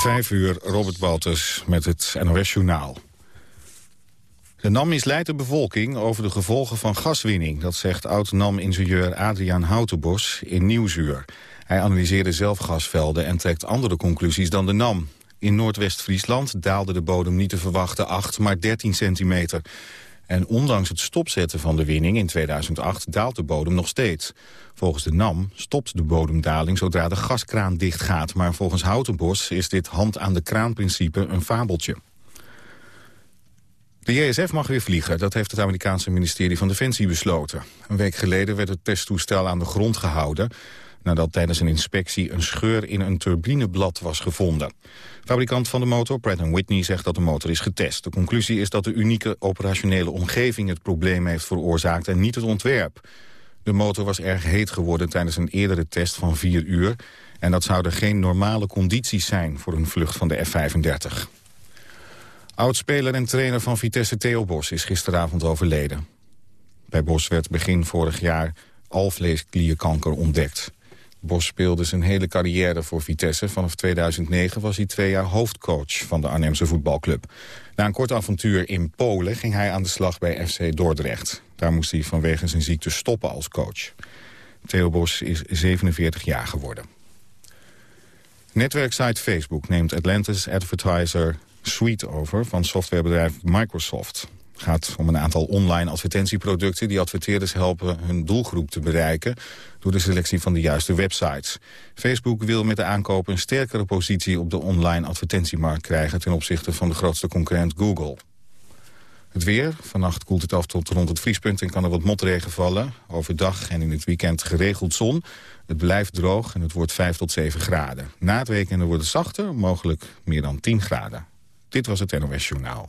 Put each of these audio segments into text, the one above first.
Vijf uur, Robert Baltus met het NOS-journaal. De NAM misleidt de bevolking over de gevolgen van gaswinning. Dat zegt oud-NAM-ingenieur Adriaan Houtenbos in Nieuwsuur. Hij analyseerde zelf gasvelden en trekt andere conclusies dan de NAM. In Noordwest-Friesland daalde de bodem niet te verwachten 8, maar 13 centimeter. En ondanks het stopzetten van de winning in 2008 daalt de bodem nog steeds. Volgens de NAM stopt de bodemdaling zodra de gaskraan dichtgaat. Maar volgens Houtenbos is dit hand aan de kraan principe een fabeltje. De JSF mag weer vliegen, dat heeft het Amerikaanse ministerie van Defensie besloten. Een week geleden werd het testtoestel aan de grond gehouden... nadat tijdens een inspectie een scheur in een turbineblad was gevonden. Fabrikant van de motor, Pratt Whitney, zegt dat de motor is getest. De conclusie is dat de unieke operationele omgeving het probleem heeft veroorzaakt en niet het ontwerp. De motor was erg heet geworden tijdens een eerdere test van vier uur... en dat zouden geen normale condities zijn voor een vlucht van de F-35. Oudspeler en trainer van Vitesse Theo Bos is gisteravond overleden. Bij Bos werd begin vorig jaar alvleesklierkanker ontdekt. Bos speelde zijn hele carrière voor Vitesse. Vanaf 2009 was hij twee jaar hoofdcoach van de Arnhemse voetbalclub. Na een kort avontuur in Polen ging hij aan de slag bij FC Dordrecht. Daar moest hij vanwege zijn ziekte stoppen als coach. Theo Bos is 47 jaar geworden. Netwerksite Facebook neemt Atlantis Advertiser Suite over van softwarebedrijf Microsoft. Het gaat om een aantal online advertentieproducten... die adverteerders helpen hun doelgroep te bereiken... door de selectie van de juiste websites. Facebook wil met de aankoop een sterkere positie... op de online advertentiemarkt krijgen... ten opzichte van de grootste concurrent Google. Het weer. Vannacht koelt het af tot rond het vriespunt en kan er wat motregen vallen. Overdag en in het weekend geregeld zon. Het blijft droog en het wordt 5 tot 7 graden. Na het weekend wordt het zachter, mogelijk meer dan 10 graden. Dit was het NOS Journaal.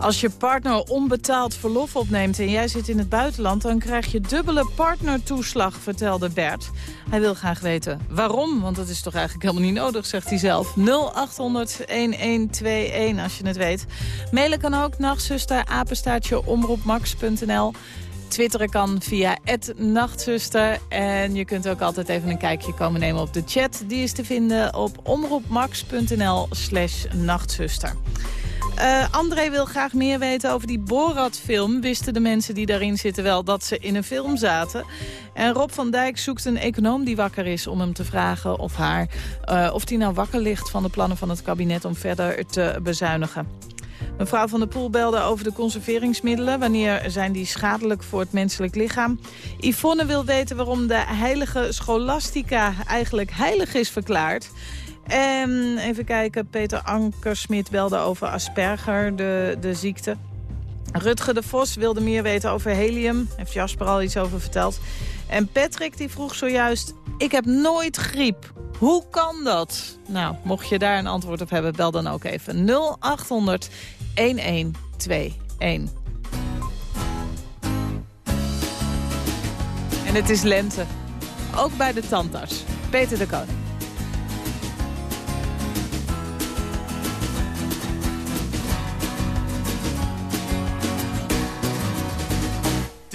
Als je partner onbetaald verlof opneemt en jij zit in het buitenland... dan krijg je dubbele partnertoeslag, vertelde Bert. Hij wil graag weten waarom, want dat is toch eigenlijk helemaal niet nodig, zegt hij zelf. 0800-1121 als je het weet. Mailen kan ook, nachtzuster, apenstaartje, omroepmax.nl. Twitteren kan via nachtzuster. En je kunt ook altijd even een kijkje komen nemen op de chat. Die is te vinden op omroepmax.nl slash nachtzuster. Uh, André wil graag meer weten over die Borat-film. Wisten de mensen die daarin zitten wel dat ze in een film zaten? En Rob van Dijk zoekt een econoom die wakker is om hem te vragen of haar... Uh, of die nou wakker ligt van de plannen van het kabinet om verder te bezuinigen. Mevrouw van der Poel belde over de conserveringsmiddelen. Wanneer zijn die schadelijk voor het menselijk lichaam? Yvonne wil weten waarom de heilige scholastica eigenlijk heilig is verklaard. En even kijken, Peter Ankersmit belde over Asperger, de, de ziekte. Rutger de Vos wilde meer weten over helium. Heeft Jasper al iets over verteld. En Patrick die vroeg zojuist, ik heb nooit griep. Hoe kan dat? Nou, mocht je daar een antwoord op hebben, bel dan ook even 0800 1121. En het is lente. Ook bij de tandarts. Peter de Koning.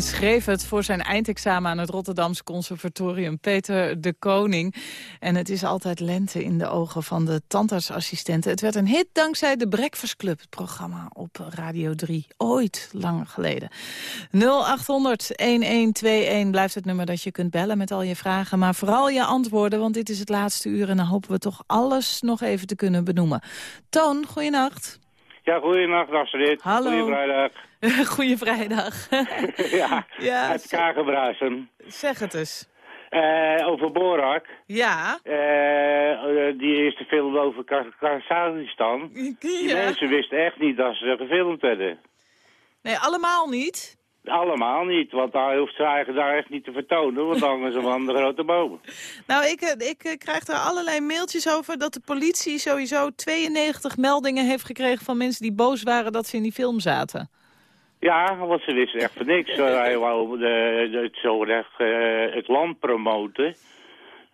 Hij schreef het voor zijn eindexamen aan het Rotterdamse Conservatorium, Peter de Koning. En het is altijd lente in de ogen van de tandartsassistenten. Het werd een hit dankzij de Breakfast Club, het programma op Radio 3. Ooit, lang geleden. 0800-1121 blijft het nummer dat je kunt bellen met al je vragen. Maar vooral je antwoorden, want dit is het laatste uur... en dan hopen we toch alles nog even te kunnen benoemen. Toon, goeienacht. Ja, goeienacht Astrid. Hallo. Goeie vrijdag. Goeie vrijdag. ja, Ja, uit zeg het eens. Eh over Borak. Ja. Eh, eh, die eerste film over Ka- Kazachstan. Die mensen wisten echt niet dat ze gefilmd werden. Nee, allemaal niet. Allemaal niet, want daar hoeft ze eigenlijk daar echt niet te vertonen, want dan hangen ze van de grote bomen. Nou, ik, eh, ik eh, krijg er allerlei mailtjes over dat de politie sowieso 92 meldingen heeft gekregen van mensen die boos waren dat ze in die film zaten. Ja, want ze wisten echt van niks. Hij wou de, de, het, zo echt, eh, het land promoten.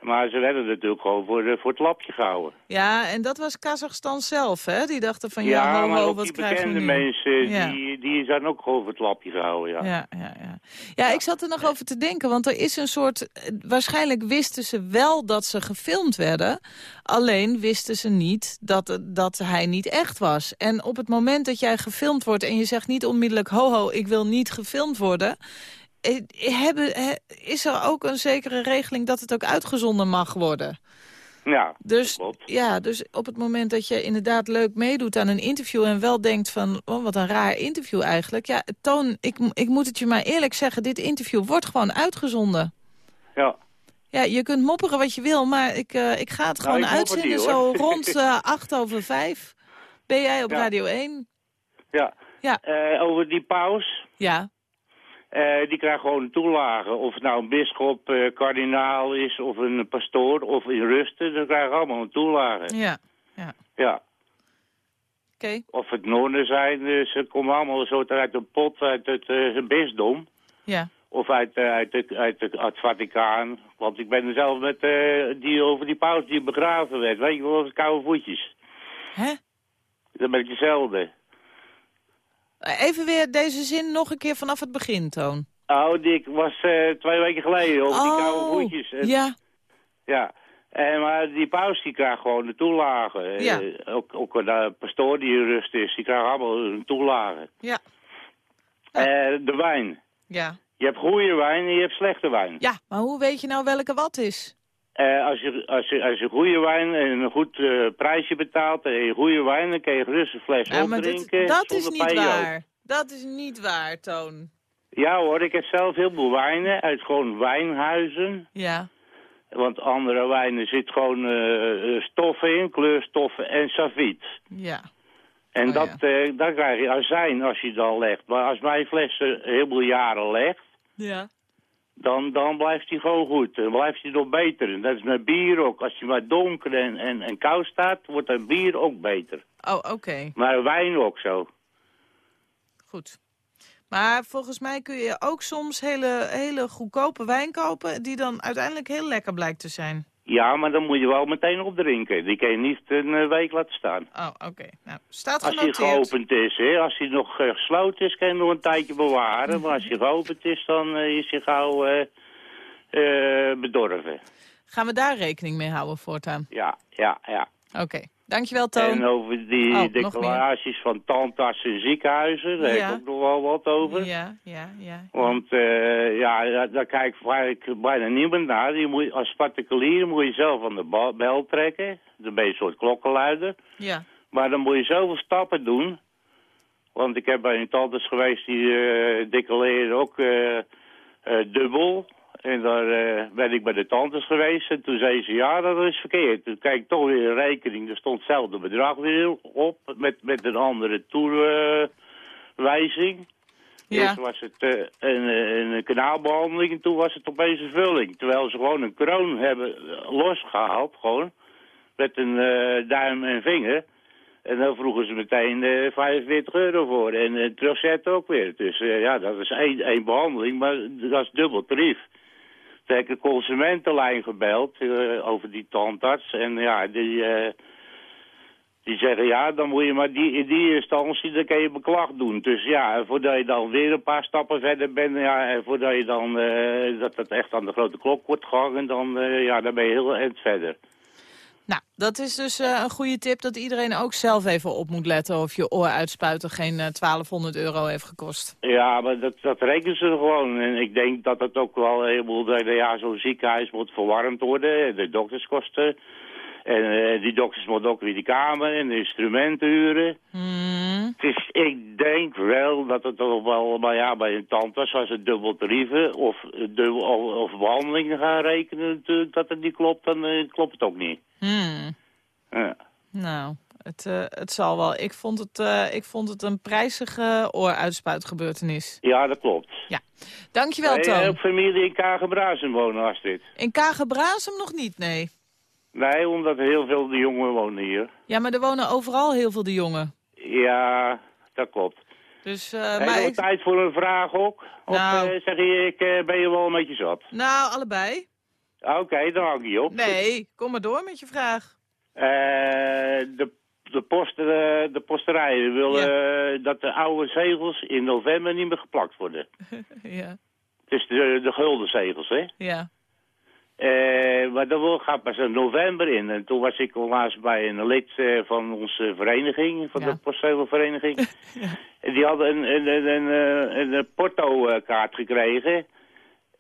Maar ze werden natuurlijk gewoon voor, de, voor het lapje gehouden. Ja, en dat was Kazachstan zelf, hè? Die dachten van, ja, Ja, maar ook wat die bekende mensen, Ja. die, die zijn ook gewoon voor het lapje gehouden, ja. Ja, ja, ja. ja, ik zat er nog over te denken, want er is een soort... eh, Waarschijnlijk wisten ze wel dat ze gefilmd werden. Alleen wisten ze niet dat, dat hij niet echt was. En op het moment dat jij gefilmd wordt en je zegt niet onmiddellijk... ho, ho, ik wil niet gefilmd worden... eh, Hebben, is er ook een zekere regeling dat het ook uitgezonden mag worden? Ja, Dus, klopt. ja, dus op het moment dat je inderdaad leuk meedoet aan een interview... en wel denkt van, oh, wat een raar interview eigenlijk. Ja, Toon, ik, ik moet het je maar eerlijk zeggen... dit interview wordt gewoon uitgezonden. Ja. Ja, je kunt mopperen wat je wil, maar ik, eh, ik ga het Nou, gewoon uitzenden. zo rond eh, acht over vijf ben jij op Ja. Radio 1. Ja. Ja. Over die paus, Ja, eh, die krijgt gewoon een toelage. Of het nou een bischop, eh, kardinaal is, of een pastoor, of in rusten, dan krijgen allemaal een toelage. ja, Ja. oké. Of het nonnen zijn, eh, ze komen allemaal zo uit een pot uit het bisdom. Ja, Of uit, uit, het, uit, het, uit het Vaticaan. Want ik ben er zelf met die over die paus die begraven werd. Weet je wel, koude voetjes. hè? Dat een beetje hetzelfde. Even weer deze zin nog een keer vanaf het begin, Toon. Oh, die was eh, twee weken geleden over die koude Oh, voetjes. En- ja, Ja. En, maar die paus die krijgt gewoon de toelage. Eh, Ja. ook, ook een pastoor die in rust is, die krijgt allemaal een toelage. ja, Eh, de wijn. ja. Je hebt goede wijn en je hebt slechte wijn. Ja, maar hoe weet je nou welke wat is? Eh, als, je, als, je, als je goede wijn en een goed eh, prijsje betaalt en je goede wijn, dan kun je gerust een fles Ja, maar dit- opdrinken. dat is niet waar. Dat is niet waar, Toon. Ja hoor, ik heb zelf heel veel wijnen uit gewoon wijnhuizen. Ja, Want andere wijnen zit gewoon eh, eh, stoffen in, kleurstoffen en saviet. ja. En Oh, dat, dan krijg je azijn als je dan legt. Maar als mijn fles eh, heel veel jaren legt, Ja. Dan, dan blijft hij gewoon goed. Dan blijft hij nog beter. En dat is met bier ook. Als je maar donker en, en, en koud staat, wordt een bier ook beter. Oh, oké. Maar wijn ook zo. Goed. Maar volgens mij kun je ook soms hele, hele goedkope wijn kopen... die dan uiteindelijk heel lekker blijkt te zijn. Ja, maar dan moet je wel meteen opdrinken. Die kan je niet een eh, week laten staan. Oh, oké. Nou, staat Als die genoteerd. geopend is, hè. Als die nog eh, gesloten is, kan je nog een tijdje bewaren. Maar als die geopend is, dan eh, is hij gauw eh, eh, bedorven. Gaan we daar rekening mee houden voortaan? Ja, ja, ja. Oké. Dankjewel, Toon. En over die Oh, declaraties van tandartsen in ziekenhuizen, daar Ja. heb ik ook nog wel wat over. Ja, ja, ja. Want eh, ja, daar, daar kijkt bijna niemand naar. Je moet, als particulier moet je zelf aan de bel trekken. Dan ben je een soort klokkenluider. Ja. Maar dan moet je zoveel stappen doen. Want ik heb bij een tandarts geweest die eh declareerde ook eh, dubbel. En daar eh, ben ik bij de tandarts geweest. En toen zei ze, ja, dat is verkeerd. Toen kijk ik toch weer een rekening. Er stond hetzelfde bedrag weer op. Met, met een andere toewijzing. Ja. Eerst was het eh, een, eh, een kanaalbehandeling en toen was het opeens een vulling. Terwijl ze gewoon een kroon hebben eh, losgehaald, gewoon. Met een duim en vinger. En dan vroegen ze meteen eh 45 euro voor. En terugzetten ook weer. Dus ja, dat is één, één behandeling, maar dat is dubbel tarief. Toen heb consumentenlijn gebeld eh, over die tandarts. En ja, die, eh, die zeggen ja, dan moet je maar die, in die instantie, dan kan je beklag doen. Dus ja, voordat je dan weer een paar stappen verder bent, ja, en voordat je dan, eh, dat het echt aan de grote klok wordt gehangen, dan, ja, dan ben je heel eind verder. Nou, dat is dus eh, een goede tip dat iedereen ook zelf even op moet letten... of je ooruitspuiter geen eh, 1200 euro heeft gekost. Ja, maar dat, dat rekenen ze gewoon. En ik denk dat het ook wel een heleboel... Ja, zo'n ziekenhuis moet verwarmd worden. De dokterskosten. En eh, die dokters moeten ook weer die kamer en de instrumenten huren. Hmm. Het is, ik denk wel dat het toch wel... Maar ja, bij een tandarts, als het dubbel tarieven of, dubbel, of, of behandelingen gaan rekenen... natuurlijk dat het niet klopt, dan eh, klopt het ook niet. Hmm. Ja. Nou, het, eh, het zal wel. Ik vond het, ik vond het een prijzige ooruitspuitgebeurtenis. ja, dat klopt. Dankjewel, Hey, Toon. ook familie in Kagenbrazen wonen, Astrid. In Kagenbraasem nog niet, nee. Nee, omdat heel veel de jongen wonen hier. Ja, maar er wonen overal heel veel de jongen. Ja, dat klopt. Dus, Heb je maar ik... tijd voor een vraag ook? Of Nou. eh, zeg je, ik eh, ben je wel een beetje zat? Nou, allebei. Oké, dan hang je op. Nee, kom maar door met je vraag. De, de, post, de posterijen willen dat de oude zegels in november niet meer geplakt worden. ja, Het is de, de gulden zegels, hè? ja. Eh, maar dat gaat pas in november in. En toen was ik onlangs bij een lid eh, van onze vereniging, van Ja. de postzegelvereniging. En die hadden een, een, een, een, eh, een, porto-kaart gekregen.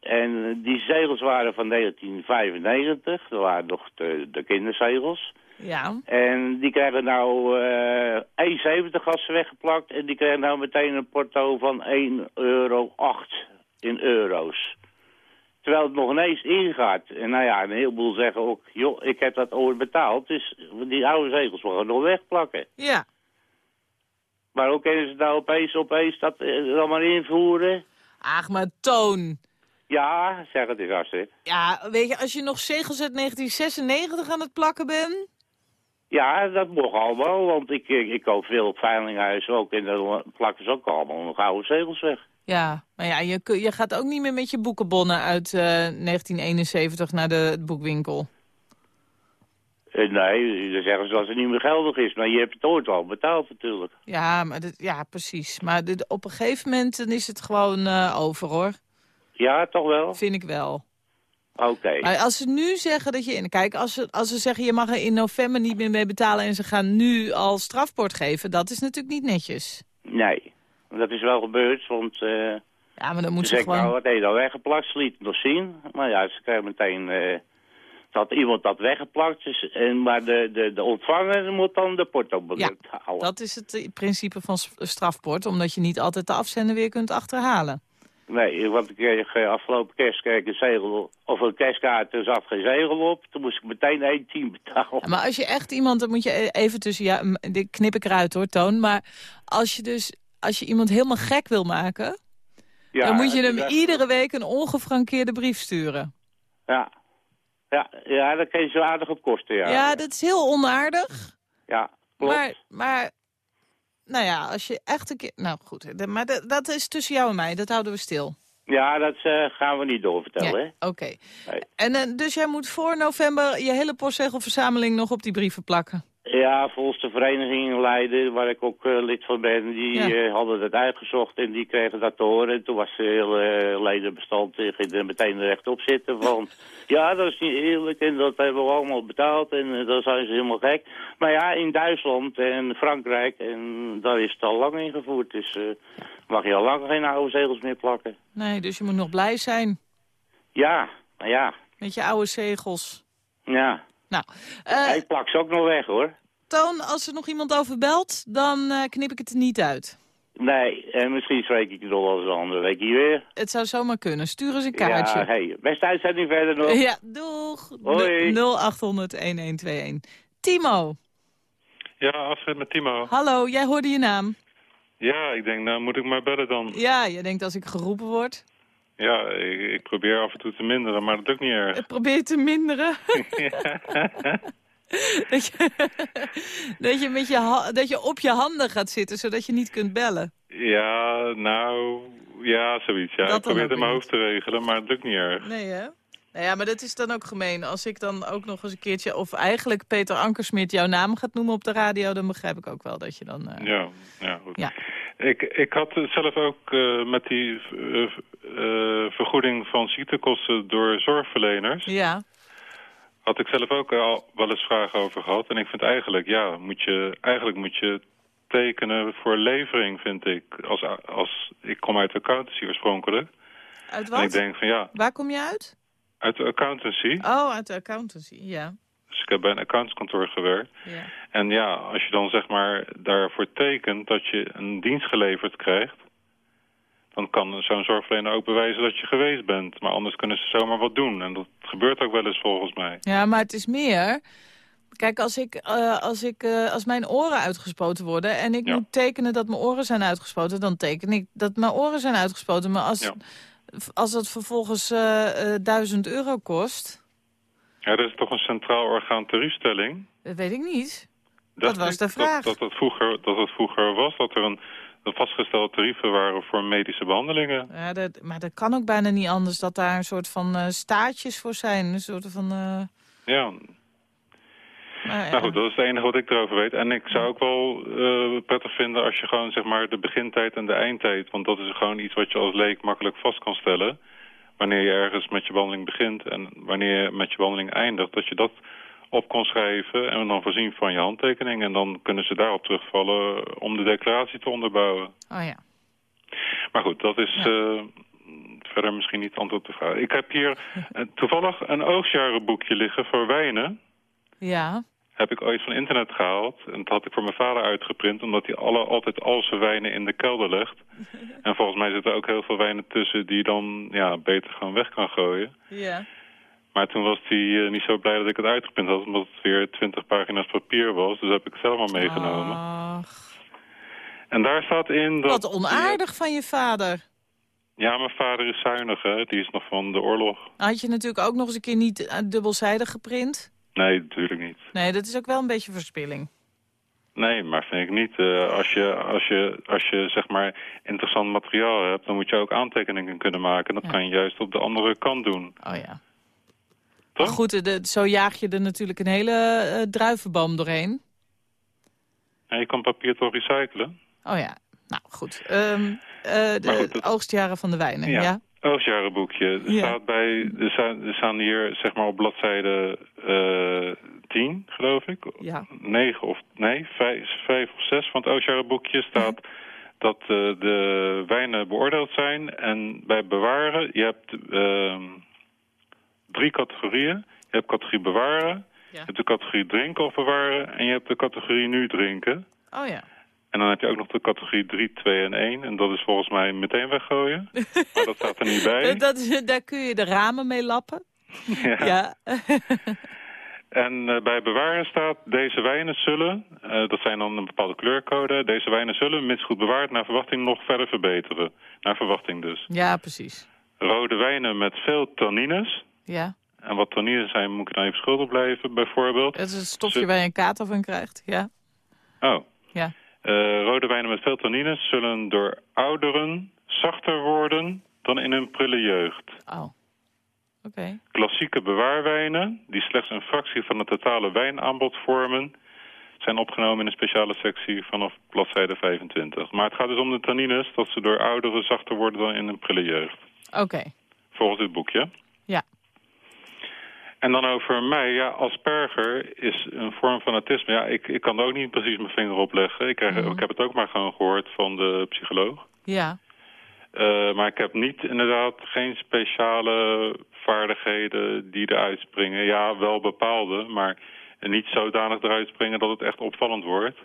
En die zegels waren van 1995. Dat waren nog de, de kinderzegels. Ja, En die krijgen nou eh 1,70 als ze weggeplakt. En die krijgen nou meteen een porto van 1,08 euro in euro's. Terwijl het nog ineens ingaat. En nou ja, een heleboel zeggen ook, joh, ik heb dat ooit betaald. Dus die oude zegels mogen nog wegplakken. ja. Maar hoe kunnen ze nou opeens, opeens dat eh, maar invoeren? Ach, maar Toon. Ja, zeg het eens, Astrid. Ja, weet je, als je nog zegels uit 1996 aan het plakken bent... Ja, dat mocht allemaal, want ik, ik, ik koop veel op veilinghuizen ook. En dan plakken ze ook allemaal nog oude zegels weg. Ja, maar ja, je, je gaat ook niet meer met je boekenbonnen uit eh, 1971 naar de boekwinkel. Eh, nee, dan zeggen ze dat het niet meer geldig is. Maar je hebt het ooit al betaald natuurlijk. Ja, maar dit, ja precies. Maar dit, op een gegeven moment dan is het gewoon eh, over, hoor. Ja, toch wel? Vind ik wel. Oké. Maar als ze nu zeggen dat je... in Kijk, als ze, als ze zeggen je mag er in november niet meer mee betalen... en ze gaan nu al strafbord geven, dat is natuurlijk niet netjes. Nee, dat is wel gebeurd, want... eh Ja, maar dan moet ze zeggen nou, gewoon... wat heb je dan weggeplakt? Ze liet het nog zien. Maar ja, ze krijgen meteen... eh dat iemand dat weggeplakt is. En, maar de, de, de ontvanger moet dan de porto Ja, betalen. Dat is het eh, principe van s- strafbord, omdat je niet altijd de afzender weer kunt achterhalen. Nee, want ik kreeg afgelopen kerst kreeg ik een zegel... Of een kerstkaart, er zat geen zegel op. Toen moest ik meteen 1,10 betalen. Ja, maar als je echt iemand, dan moet je e- even tussen, ja, knip ik eruit hoor, Toon. Maar als je dus, als je iemand helemaal gek wil maken, Ja, Dan moet je hem iedere week een ongefrankeerde brief sturen. Ja. Ja, ja, dat kan je zo aardig op kosten, ja. Ja, dat is heel onaardig. Ja, klopt. Maar, maar, nou ja, als je echt een keer... Nou goed, maar dat- dat is tussen jou en mij. Dat houden we stil. Ja, dat eh, gaan we niet doorvertellen, Ja. Oké. Nee. En eh, dus jij moet voor november je hele postzegelverzameling nog op die brieven plakken. Ja, volgens de vereniging in Leiden, waar ik ook eh, lid van ben, die Ja. eh, hadden dat uitgezocht en die kregen dat te horen. En toen was de hele uh, Leidenbestand eh, ging er meteen rechtop zitten van... Ja, dat is niet eerlijk en dat hebben we allemaal betaald en dan zijn ze helemaal gek. Maar ja, in Duitsland en Frankrijk, en daar is het al lang ingevoerd. Dus mag je al lang geen oude zegels meer plakken. Nee, dus je moet nog blij zijn Ja, nou ja, met je oude zegels. ja. Nou, eh, Ik plak ze ook nog weg, hoor. Toon, als er nog iemand over belt, dan eh, knip ik het er niet uit. Nee, en misschien spreek ik nog wel eens een andere week hier weer. Het zou zomaar kunnen. Stuur eens een kaartje. Ja, hey, beste uitzending verder nog. Ja, doeg. Hoi. 0800-1121. Timo, Ja, Astrid met Timo. hallo, jij hoorde je naam. Ja, ik denk, nou moet ik maar bellen dan. Ja, je denkt als ik geroepen word. Ja, ik, ik probeer af en toe te minderen, maar dat lukt niet erg. Ik probeer te minderen. dat, je, dat, je met je dat je op je handen gaat zitten, zodat je niet kunt bellen. Ja, nou, ja, zoiets. Ja, Dat ik probeer het in mijn hoofd te regelen, maar het lukt niet erg. Nee, hè? Nou ja, maar dat is dan ook gemeen. Als ik dan ook nog eens een keertje... of eigenlijk Peter Ankersmit jouw naam gaat noemen op de radio... dan begrijp ik ook wel dat je dan... eh, Ja, ja, goed. Ja. Ik, ik had het zelf ook eh, met die eh, eh, vergoeding van ziektekosten door zorgverleners... ja. had ik zelf ook al wel eens vragen over gehad. En ik vind eigenlijk, ja, moet je, eigenlijk moet je tekenen voor levering, vind ik. Als, als, ik kom uit de accountancy oorspronkelijk. Uit En ik wat? denk van ja, Waar kom je uit? Uit de accountancy. Oh, uit de accountancy, ja. Dus ik heb bij een accountskantoor gewerkt. ja. En ja, als je dan zeg maar daarvoor tekent dat je een dienst geleverd krijgt... dan kan zo'n zorgverlener ook bewijzen dat je geweest bent. Maar anders kunnen ze zomaar wat doen. En dat gebeurt ook wel eens volgens mij. Ja, maar het is meer... Kijk, als, ik, eh, als, ik, eh, als mijn oren uitgespoten worden... en ik Ja. moet tekenen dat mijn oren zijn uitgespoten... dan teken ik dat mijn oren zijn uitgespoten. Maar als, Ja. Als dat vervolgens eh eh, 1000 euro kost... Ja, er is toch een centraal orgaan tariefstelling... dat weet ik niet. Dacht was de vraag. Dat, dat, het vroeger, dat het vroeger was dat er een, een vastgestelde tarieven waren voor medische behandelingen. Ja, dat, maar dat kan ook bijna niet anders... dat daar een soort van eh, staartjes voor zijn. Een soort van... Ja, ja. nou goed, dat is het enige wat ik erover weet. En ik zou ook wel eh, prettig vinden als je gewoon zeg maar de begintijd en de eindtijd... want dat is gewoon iets wat je als leek makkelijk vast kan stellen... wanneer je ergens met je behandeling begint en wanneer je met je behandeling eindigt... dat je dat op kon schrijven en dan voorzien van je handtekening... en dan kunnen ze daarop terugvallen om de declaratie te onderbouwen. Oh ja. Maar goed, dat is Ja. eh, verder misschien niet antwoord op de vraag. Ik heb hier eh, toevallig een oogstjarenboekje liggen voor wijnen. Ja. Heb ik ooit van internet gehaald. En dat had ik voor mijn vader uitgeprint. Omdat hij alle, altijd al zijn wijnen in de kelder legt. En volgens mij zitten er ook heel veel wijnen tussen die dan ja, beter gewoon weg kan gooien. Ja. Maar toen was hij eh, niet zo blij dat ik het uitgeprint had. Omdat het weer 20 pagina's papier was. Dus heb ik het zelf maar meegenomen. Ach, En daar staat in dat... wat onaardig van je vader. Ja, mijn vader is zuinig, hè. Die is nog van de oorlog. Had je natuurlijk ook nog eens een keer niet eh, dubbelzijdig geprint. Nee, natuurlijk. Nee, dat is ook wel een beetje verspilling. Nee, maar vind ik niet. Eh, als, je, als, je, als je zeg maar interessant materiaal hebt, dan moet je ook aantekeningen kunnen maken. En dat Ja. kan je juist op de andere kant doen. Oh ja. Toch? Maar goed, de- zo jaag je er natuurlijk een hele eh, druivenboom doorheen. En je kan papier toch recyclen? Oh ja. Nou, goed. Ehm, eh, de Maar goed, dat- oogstjaren van de wijnen, ja? Ja. Oogstjarenboekje. Er, Ja. staat bij, er, staan, er staan hier zeg maar op bladzijde eh 10, geloof ik. Ja. 9 of nee, 5, vijf of 6 van het Oostjarenboekje staat dat eh, de wijnen beoordeeld zijn. En bij bewaren, je hebt ehm, drie categorieën. Je hebt categorie bewaren, je hebt de categorie drinken of bewaren en je hebt de categorie nu drinken. Oh ja. En dan heb je ook nog de categorie 3, 2 en 1. En dat is volgens mij meteen weggooien. maar dat staat er niet bij. Dat, daar kun je de ramen mee lappen. Ja. Ja. En eh, bij bewaren staat, deze wijnen zullen, eh, dat zijn dan een bepaalde kleurcode, deze wijnen zullen, mits goed bewaard, naar verwachting nog verder verbeteren. Naar verwachting dus. Ja, precies. Rode wijnen met veel tannines. Ja. En wat tannines zijn, moet ik dan even schuldig blijven, bijvoorbeeld. Het is het stofje waar je een kater van krijgt. Ja. Oh. Ja. Eh, rode wijnen met veel tannines zullen door ouderen zachter worden dan in hun prille jeugd. Oh. Oké. Klassieke bewaarwijnen, die slechts een fractie van het totale wijnaanbod vormen, zijn opgenomen in een speciale sectie vanaf bladzijde 25. Maar het gaat dus om de tannines, dat ze door ouderen zachter worden dan in hun prille jeugd. Oké. Volgens dit boekje. En dan over mij, ja, asperger is een vorm van autisme. Ja, ik, ik kan er ook niet precies mijn vinger op leggen. Ik, krijg, Mhm. ik heb het ook maar gewoon gehoord van de psycholoog. Ja. Eh, maar ik heb niet inderdaad geen speciale vaardigheden die eruit springen. Ja, wel bepaalde, maar niet zodanig eruit springen dat het echt opvallend wordt.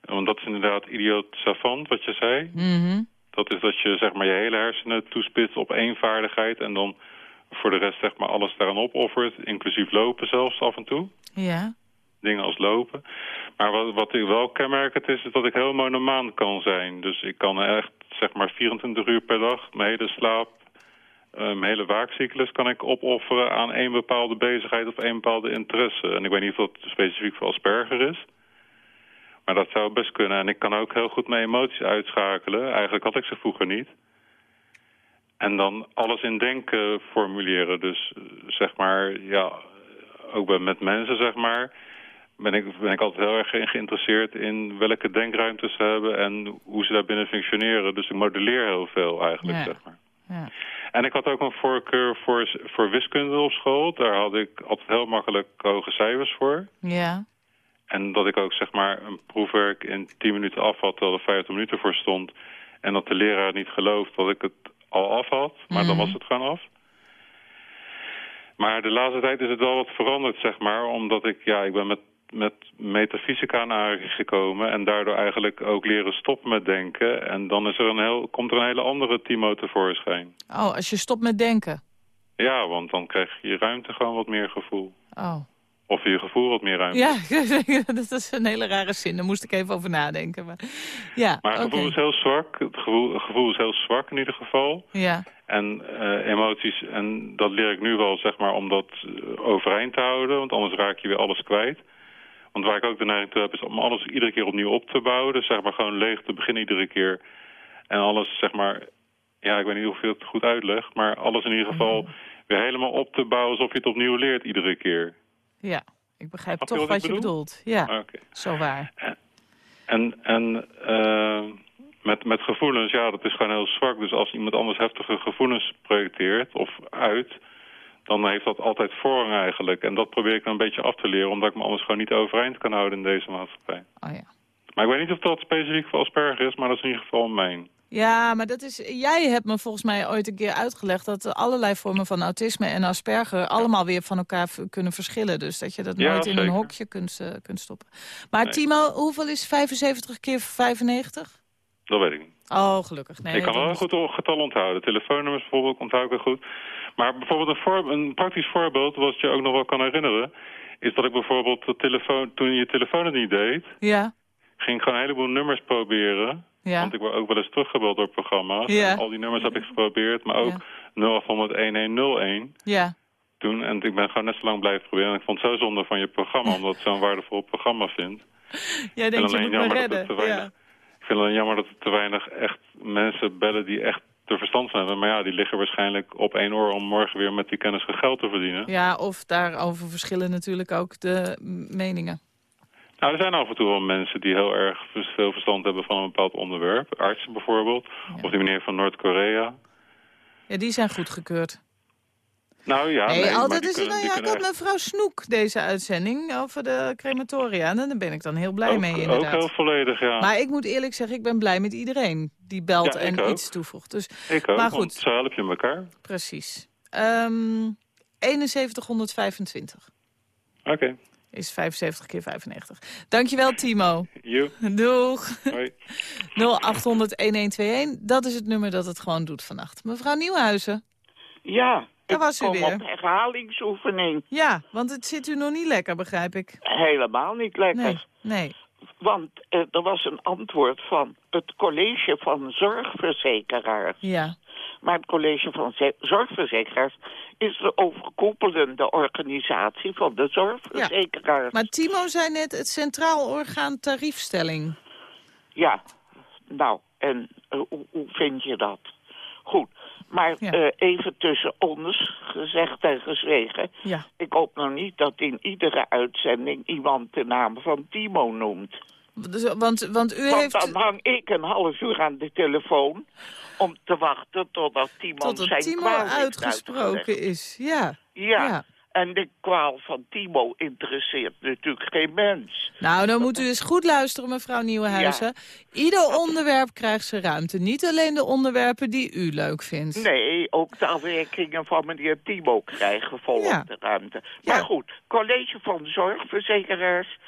Want dat is inderdaad idioot savant, wat je zei. Mhm. Dat is dat je zeg maar je hele hersenen toespitst op één vaardigheid... en dan voor de rest zeg maar alles daaraan opoffert, inclusief lopen zelfs af en toe. Ja. Dingen als lopen. Maar wat, wat ik wel kenmerkend is, is dat ik heel monomaan kan zijn. Dus ik kan echt zeg maar 24 uur per dag mijn hele slaap... eh, mijn hele waakcyclus kan ik opofferen aan één bepaalde bezigheid of één bepaalde interesse. En ik weet niet of dat specifiek voor Asperger is. Maar dat zou best kunnen. En ik kan ook heel goed mijn emoties uitschakelen. Eigenlijk had ik ze vroeger niet. En dan alles in denken formuleren. Dus eh, zeg maar, ja, ook met mensen zeg maar... Ben ik, ben ik altijd heel erg ge- geïnteresseerd in welke denkruimtes ze hebben... en hoe ze daarbinnen functioneren. Dus ik modelleer heel veel eigenlijk, Ja. zeg maar. Ja. En ik had ook een voorkeur voor, voor wiskunde op school. Daar had ik altijd heel makkelijk hoge cijfers voor. Ja. En dat ik ook zeg maar een proefwerk in 10 minuten af had, terwijl er 50 minuten voor stond. En dat de leraar niet gelooft dat ik het al af had, maar dan Mhm. was het gewoon af. Maar de laatste tijd is het wel wat veranderd, zeg maar. Omdat ik, ja, ik ben met, met metafysica aan aanraking gekomen. En daardoor eigenlijk ook leren stoppen met denken. En dan is er een heel, komt er een hele andere Timo tevoorschijn. Oh, als je stopt met denken. Ja, want dan krijg je ruimte gewoon wat meer gevoel. Oh. Of je gevoel wat meer ruimte. Ja, dat is een hele rare zin. Daar moest ik even over nadenken. Maar, ja, Maar het gevoel is heel zwak. Het gevoel, het gevoel is heel zwak in ieder geval. Ja, En eh, emoties, en dat leer ik nu wel, zeg maar, om dat eh, overeind te houden. Want anders raak je weer alles kwijt. Want waar ik ook de neiging toe heb, is om alles iedere keer opnieuw op te bouwen. Dus zeg maar gewoon leeg te beginnen iedere keer. En alles, zeg maar, ja, ik weet niet of je het goed uitlegt. Maar alles in ieder geval weer helemaal op te bouwen alsof je het opnieuw leert iedere keer. Ja. Ik begrijp Snap je toch wat je bedoel? bedoelt. Ja, Oké. zo waar. En, en eh, met, met gevoelens, ja, dat is gewoon heel zwak. Dus als iemand anders heftige gevoelens projecteert of uit... dan heeft dat altijd voorrang eigenlijk. En dat probeer ik dan een beetje af te leren... omdat ik me anders gewoon niet overeind kan houden in deze maatschappij. Oh ja. Maar ik weet niet of dat specifiek voor Asperger is... maar dat is in ieder geval mijn. Ja, maar dat is, jij hebt me volgens mij ooit een keer uitgelegd... dat allerlei vormen van autisme en Asperger... allemaal weer van elkaar kunnen verschillen. Dus dat je dat Ja, nooit in een hokje kunt, eh, kunt stoppen. Maar Nee. Timo, hoeveel is 75 keer 95? Dat weet ik niet. Oh, gelukkig. Nee, ik kan wel een goed getal onthouden. Telefoonnummers bijvoorbeeld onthoud ik wel goed. Maar bijvoorbeeld een, voor, een praktisch voorbeeld... wat je ook nog wel kan herinneren... is dat ik bijvoorbeeld de telefoon, toen je telefoon het niet deed... Ja, ging ik gewoon een heleboel nummers proberen... ja. Want ik word ook wel eens teruggebeld door programma's. Ja. Al die nummers heb ik geprobeerd, maar ook 0800-1101 Ja, toen. En ik ben gewoon net zo lang blijven proberen. En ik vond het zo zonde van je programma, omdat ik zo'n waardevol programma vind. jij denkt je moet me redden. te weinig- Ja. Ik vind het alleen jammer dat er te weinig echt mensen bellen die echt er verstand van hebben. Maar ja, die liggen waarschijnlijk op één oor om morgen weer met die kennis geld te verdienen. ja, of daarover verschillen natuurlijk ook de meningen. Nou, er zijn af en toe wel mensen die heel erg veel verstand hebben van een bepaald onderwerp. Artsen bijvoorbeeld. Of die meneer van Noord-Korea. Ja, die zijn goedgekeurd. Nou ja, nee, nee, altijd is het, kunnen- nou ik mevrouw Snoek deze uitzending over de crematoria. En daar ben ik dan heel blij ook, mee Ook inderdaad. heel volledig, ja. Maar ik moet eerlijk zeggen, ik ben blij met iedereen die belt Ja, en ook. iets toevoegt. Dus Ik ook, maar goed. zo help je elkaar. precies. Ehm 7125 Oké, is 75 keer 95. Dankjewel Timo. you. Doeg. Hoi. 0800 1121. Dat is het nummer dat het gewoon doet vannacht. Mevrouw Nieuwhuizen. Ja, Daar was u kom weer. op herhalingsoefening. Ja, want het zit u nog niet lekker, begrijp ik. Helemaal niet lekker. Nee, nee. Want eh, er was een antwoord van het college van zorgverzekeraars. Ja. Maar het college van Ze- zorgverzekeraars is de overkoepelende organisatie van de zorgverzekeraars. Maar Timo zei net het Centraal Orgaan Tariefstelling. Ja, nou, en eh, hoe, hoe vind je dat? Goed, maar Ja. eh, even tussen ons, gezegd en gezwegen. Ja. Ik hoop nog niet dat in iedere uitzending iemand de naam van Timo noemt. Want, want u Want heeft... dan hang ik een half uur aan de telefoon om te wachten totdat Timo Totdat zijn Timo kwaal uitgesproken is. Ja. Ja. Ja. en de kwaal van Timo interesseert natuurlijk geen mens. Nou, dan moet u eens goed luisteren, mevrouw Nieuwenhuizen. Ieder onderwerp krijgt zijn ruimte. Niet alleen de onderwerpen die u leuk vindt. Nee, ook de afwerkingen van meneer Timo krijgen volop Ja. de ruimte. Ja. Maar goed, college van zorgverzekeraars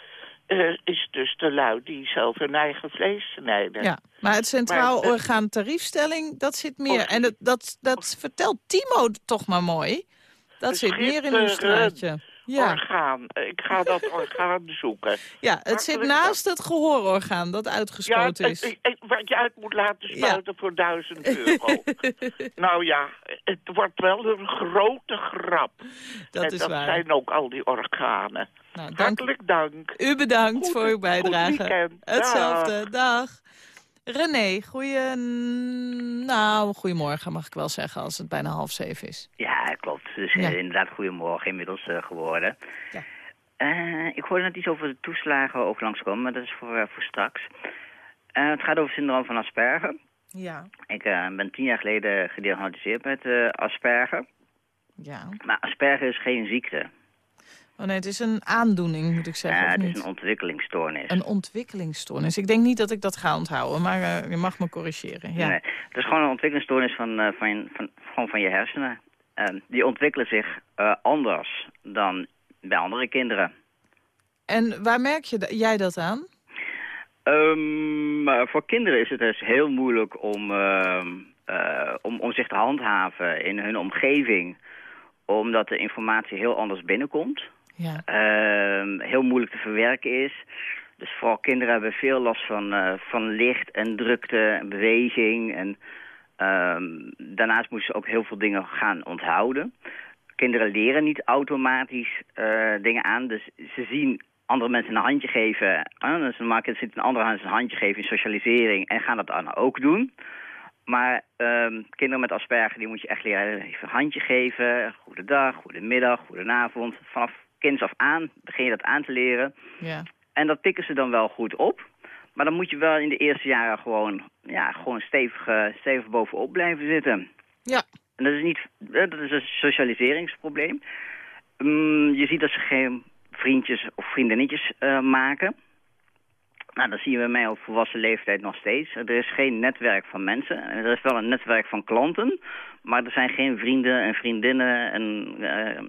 eh, is dus de lui die zelf hun eigen vlees snijden. Ja, maar het Centraal Maar, eh, Orgaan Tariefstelling, dat zit meer... En het, dat, dat vertelt Timo toch maar mooi. Dat Een zit meer in uw schitterend straatje. Ja, Orgaan. Ik ga dat orgaan zoeken. ja het zit naast het gehoororgaan dat Ja, uitgespoten het- is. ik- ik- wat je uit moet laten spuiten voor duizend euro. nou ja, het wordt wel een grote grap. Dat en is dat waar. zijn ook al die organen. Nou, dank, Hartelijk dank. u bedankt Goed- voor uw bijdrage. Hetzelfde, dag. René, goeie... Nou, goedemorgen mag ik wel zeggen als het bijna half zeven is. Ja, klopt. Dus Ja. eh, inderdaad, goedemorgen inmiddels eh, geworden. Ja. Eh, ik hoorde net iets over de toeslagen over langskomen, maar dat is voor, voor straks. Het gaat over syndroom van Asperger. Ja. Ik ben tien jaar geleden gediagnosticeerd met Asperger. Ja. Maar Asperger is geen ziekte. Oh nee, het is een aandoening, moet ik zeggen, of het is een ontwikkelingsstoornis. Een ontwikkelingsstoornis. Ik denk niet dat ik dat ga onthouden, maar eh, je mag me corrigeren. Ja. Nee, het is gewoon een ontwikkelingsstoornis van, eh, van, van, gewoon van je hersenen. Eh, die ontwikkelen zich anders dan bij andere kinderen. En waar merk je jij dat aan? Maar voor kinderen is het dus heel moeilijk om, ehm, eh, om, om zich te handhaven in hun omgeving. Omdat de informatie heel anders binnenkomt. Ja. Ehm, heel moeilijk te verwerken is. Dus vooral kinderen hebben veel last van, eh, van licht en drukte en beweging. En ehm, daarnaast moeten ze ook heel veel dingen gaan onthouden. Kinderen leren niet automatisch eh, dingen aan. Dus ze zien andere mensen een handje geven. Uh, dus normaal zit een andere hand een handje geven in socialisering. En gaan dat dan ook doen. Maar ehm, kinderen met Asperger, die moet je echt leren even een handje geven. Goedendag, goedemiddag, goedenavond. Vanaf kinds af aan begin je dat aan te leren. Ja. En dat pikken ze dan wel goed op. Maar dan moet je wel in de eerste jaren gewoon, ja, gewoon stevig, stevig bovenop blijven zitten. Ja. En dat is, niet, dat is een socialiseringsprobleem. Mm, je ziet dat ze geen vriendjes of vriendinnetjes eh, maken. Nou, dat zien we bij mij op volwassen leeftijd nog steeds. Er is geen netwerk van mensen. Er is wel een netwerk van klanten. Maar er zijn geen vrienden en vriendinnen en eh,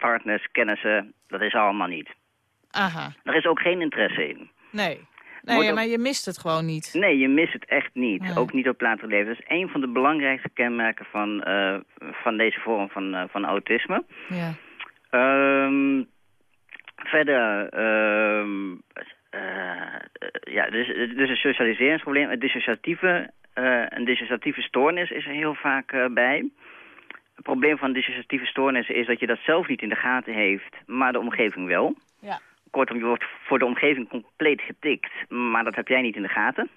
partners, kennissen. Dat is allemaal niet. Aha. Er is ook geen interesse in. Nee. Nee, ja, maar je mist het gewoon niet. Nee, je mist het echt niet. Nee. Ook niet op later leven. Dat is een van de belangrijkste kenmerken van, eh, van deze vorm van, eh, van autisme. Ja. Ehm, verder, ehm, eh, ja, dus, dus een socialiseringsprobleem. Het dissociatieve, een dissociatieve stoornis is er heel vaak bij. Het probleem van dissociatieve stoornissen is dat je dat zelf niet in de gaten heeft, maar de omgeving wel. Ja. Kortom, je wordt voor de omgeving compleet getikt, maar dat heb jij niet in de gaten.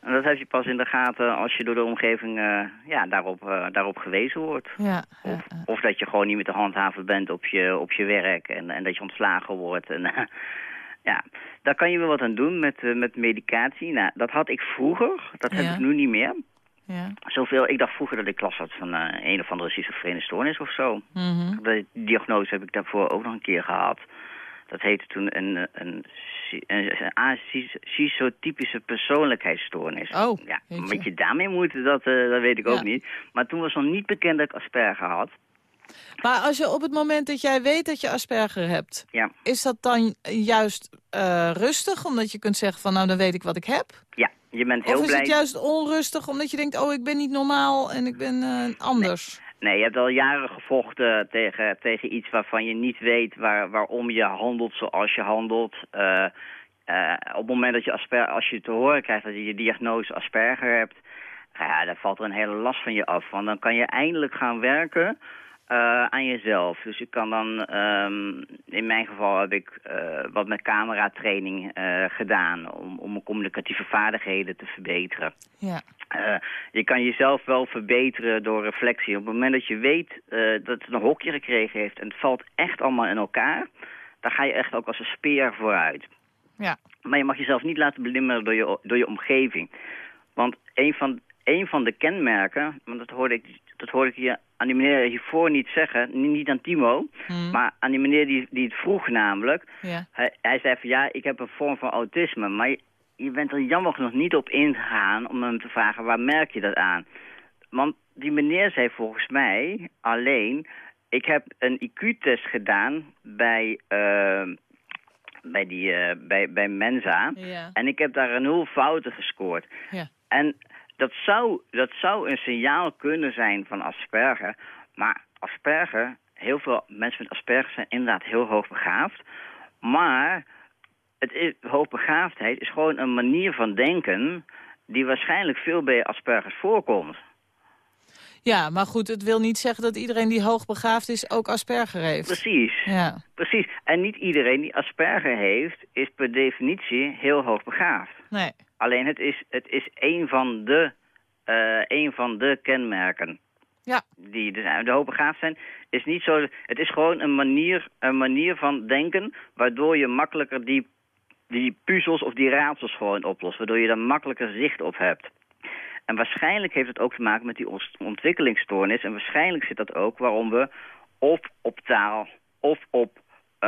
En dat heb je pas in de gaten als je door de omgeving eh, ja, daarop, eh, daarop gewezen wordt. Ja. Of, ja. of dat je gewoon niet meer te handhaven bent op je, op je werk en, en dat je ontslagen wordt. En, ja, daar kan je wel wat aan doen met, eh, met medicatie. Nou, dat had ik vroeger, dat heb ik nu niet meer. Ja. Zoveel, ik dacht vroeger dat ik last had van eh, een of andere schizofrene stoornis of zo. Mhm. De diagnose heb ik daarvoor ook nog een keer gehad. Dat heette toen een, een, een, een schizotypische persoonlijkheidsstoornis. Oh, ja, wat je daarmee moet, dat, eh, dat weet ik Ja. ook niet. Maar toen was nog niet bekend dat ik Asperger had. Maar als je op het moment dat jij weet dat je Asperger hebt... Ja, is dat dan juist eh, rustig, omdat je kunt zeggen van... nou, dan weet ik wat ik heb? ja je bent heel Of is blij. het juist onrustig, omdat je denkt... oh, ik ben niet normaal en ik ben eh, anders? Nee, je hebt al jaren gevochten tegen, tegen iets waarvan je niet weet waar, waarom je handelt zoals je handelt. Uh, uh, op het moment dat je, asper als je te horen krijgt dat je je diagnose Asperger hebt... Ja, dan valt er een hele last van je af. Want dan kan je eindelijk gaan werken uh, aan jezelf. Dus je kan dan, um, in mijn geval heb ik uh, wat met cameratraining uh, gedaan om, om mijn communicatieve vaardigheden te verbeteren. Ja. je kan jezelf wel verbeteren door reflectie. Op het moment dat je weet dat het een hokje gekregen heeft en het valt echt allemaal in elkaar, dan ga je echt ook als een speer vooruit. Ja. Maar je mag jezelf niet laten belemmeren door je, door je omgeving. Want een van, een van de kenmerken, want dat hoorde ik, dat hoorde ik hier aan die meneer hiervoor niet zeggen, niet aan Timo, Hmm. maar aan die meneer die, die het vroeg namelijk. Ja. Hij, hij zei van ja, ik heb een vorm van autisme, maar je, je bent er jammer genoeg niet op ingegaan om hem te vragen waar merk je dat aan. Want die meneer zei volgens mij alleen, ik heb een IQ-test gedaan bij, uh, bij, die, uh, bij, bij Mensa Ja. en ik heb daar een nul fouten gescoord. Ja. En dat zou, dat zou een signaal kunnen zijn van Asperger. Maar Asperger, heel veel mensen met Asperger zijn inderdaad heel hoogbegaafd. Maar het is, hoogbegaafdheid is gewoon een manier van denken... die waarschijnlijk veel bij Aspergers voorkomt. Ja, maar goed, het wil niet zeggen dat iedereen die hoogbegaafd is ook Asperger heeft. Precies. Ja. Precies. En niet iedereen die Asperger heeft, is per definitie heel hoogbegaafd. Nee. Alleen het is, het is een, van de, uh, een van de kenmerken. Ja. Die de, de hoogbegaafd zijn, is niet zo... Het is gewoon een manier, een manier van denken... waardoor je makkelijker die, die puzzels of die raadsels gewoon oplost. Waardoor je daar makkelijker zicht op hebt. En waarschijnlijk heeft het ook te maken met die ontwikkelingsstoornis. En waarschijnlijk zit dat ook waarom we of op taal of op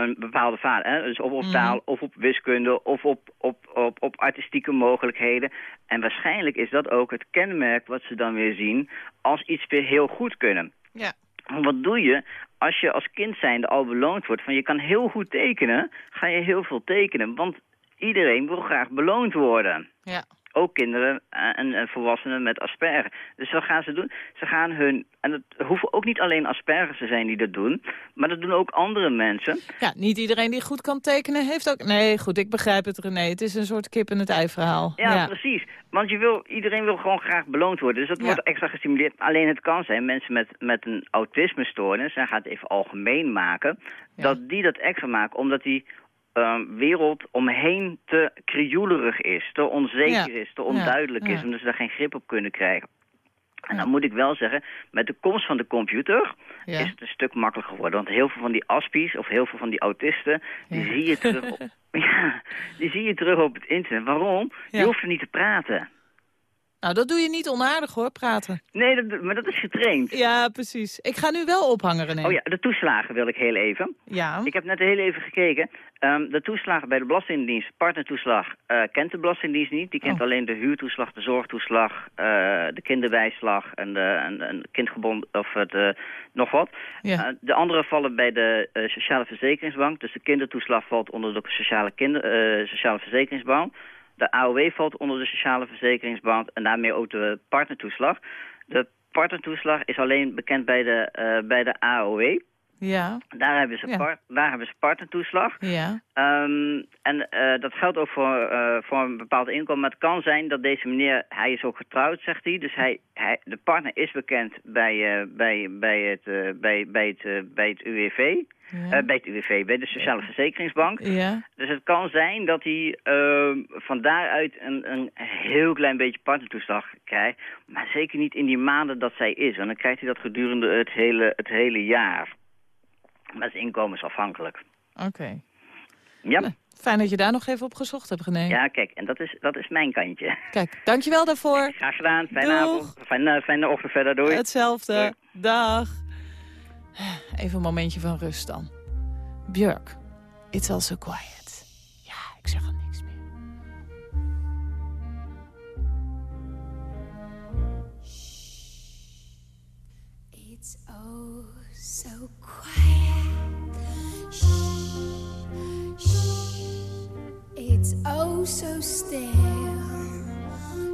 een bepaalde vader. Hè? Dus of op taal, mm. of op wiskunde, of op, op, op, op artistieke mogelijkheden. En waarschijnlijk is dat ook het kenmerk wat ze dan weer zien als iets weer heel goed kunnen. Ja. Wat doe je als je als kind zijnde al beloond wordt van je kan heel goed tekenen, ga je heel veel tekenen. Want iedereen wil graag beloond worden. Ja. Ook kinderen en, en, volwassenen met Asperger. Dus wat gaan ze doen? Ze gaan hun... En het hoeven ook niet alleen Aspergers te zijn die dat doen. Maar dat doen ook andere mensen. Ja, niet iedereen die goed kan tekenen heeft ook... Nee, goed, ik begrijp het René. Het is een soort kip en het ei verhaal. Ja, ja. precies. Want je wil, iedereen wil gewoon graag beloond worden. Dus dat Ja. wordt extra gestimuleerd. Alleen het kan zijn, mensen met, met een autismestoornis... en gaat het even algemeen maken... Ja. dat die dat extra maken omdat die... eh, wereld omheen te krioelerig is, te onzeker Ja. is, te onduidelijk Ja. is, omdat ze daar geen grip op kunnen krijgen. En dan moet ik wel zeggen, met de komst van de computer Ja. is het een stuk makkelijker geworden. Want heel veel van die aspies of heel veel van die autisten, die zie je terug op, ja, die zie je terug op het internet. Waarom? Je hoeft er niet te praten. Nou, dat doe je niet onaardig hoor, praten. Nee, dat, maar dat is getraind. Ja, precies. Ik ga nu wel ophangen, René. Oh ja, de toeslagen wil ik heel even. Ja. Ik heb net heel even gekeken. Ehm, de toeslagen bij de Belastingdienst, partnertoeslag, eh, kent de Belastingdienst niet. Die kent Oh. alleen de huurtoeslag, de zorgtoeslag, eh, de kinderbijslag en de, en, kindgebond of het, eh, nog wat. Ja. De andere vallen bij de Sociale Verzekeringsbank. Dus de kindertoeslag valt onder de Sociale, kinder, sociale Verzekeringsbank. De AOW valt onder de Sociale Verzekeringsbank en daarmee ook de partnertoeslag. De partnertoeslag is alleen bekend bij de, eh, bij de AOW. Ja. Daar hebben ze, Ja. daar hebben ze partnertoeslag. Ja. Ehm, en eh, dat geldt ook voor, eh, voor een bepaald inkomen. Maar het kan zijn dat deze meneer, hij is ook getrouwd, zegt hij. Dus hij, hij, de partner is bekend bij, eh, bij, bij, het, bij, bij, het, bij het UWV. Ja. Bij het UWV, bij de Sociale Verzekeringsbank. ja. Dus het kan zijn dat hij ehm, van daaruit een, een heel klein beetje partnertoeslag krijgt. Maar zeker niet in die maanden dat zij is. Want dan krijgt hij dat gedurende het hele, het hele jaar. Maar het is inkomensafhankelijk. Oké. Ja. Nou, Fijn dat je daar nog even op gezocht hebt, René. Ja, kijk, en dat is, dat is mijn kantje. Kijk, dankjewel daarvoor. Graag gedaan. Fijne Doeg. avond. Fijne, fijne ochtend verder. Doei. Hetzelfde. Doei. Dag. Even een momentje van rust dan. Björk, it's all so quiet. Ja, ik zeg al niks meer. It's oh so so stale.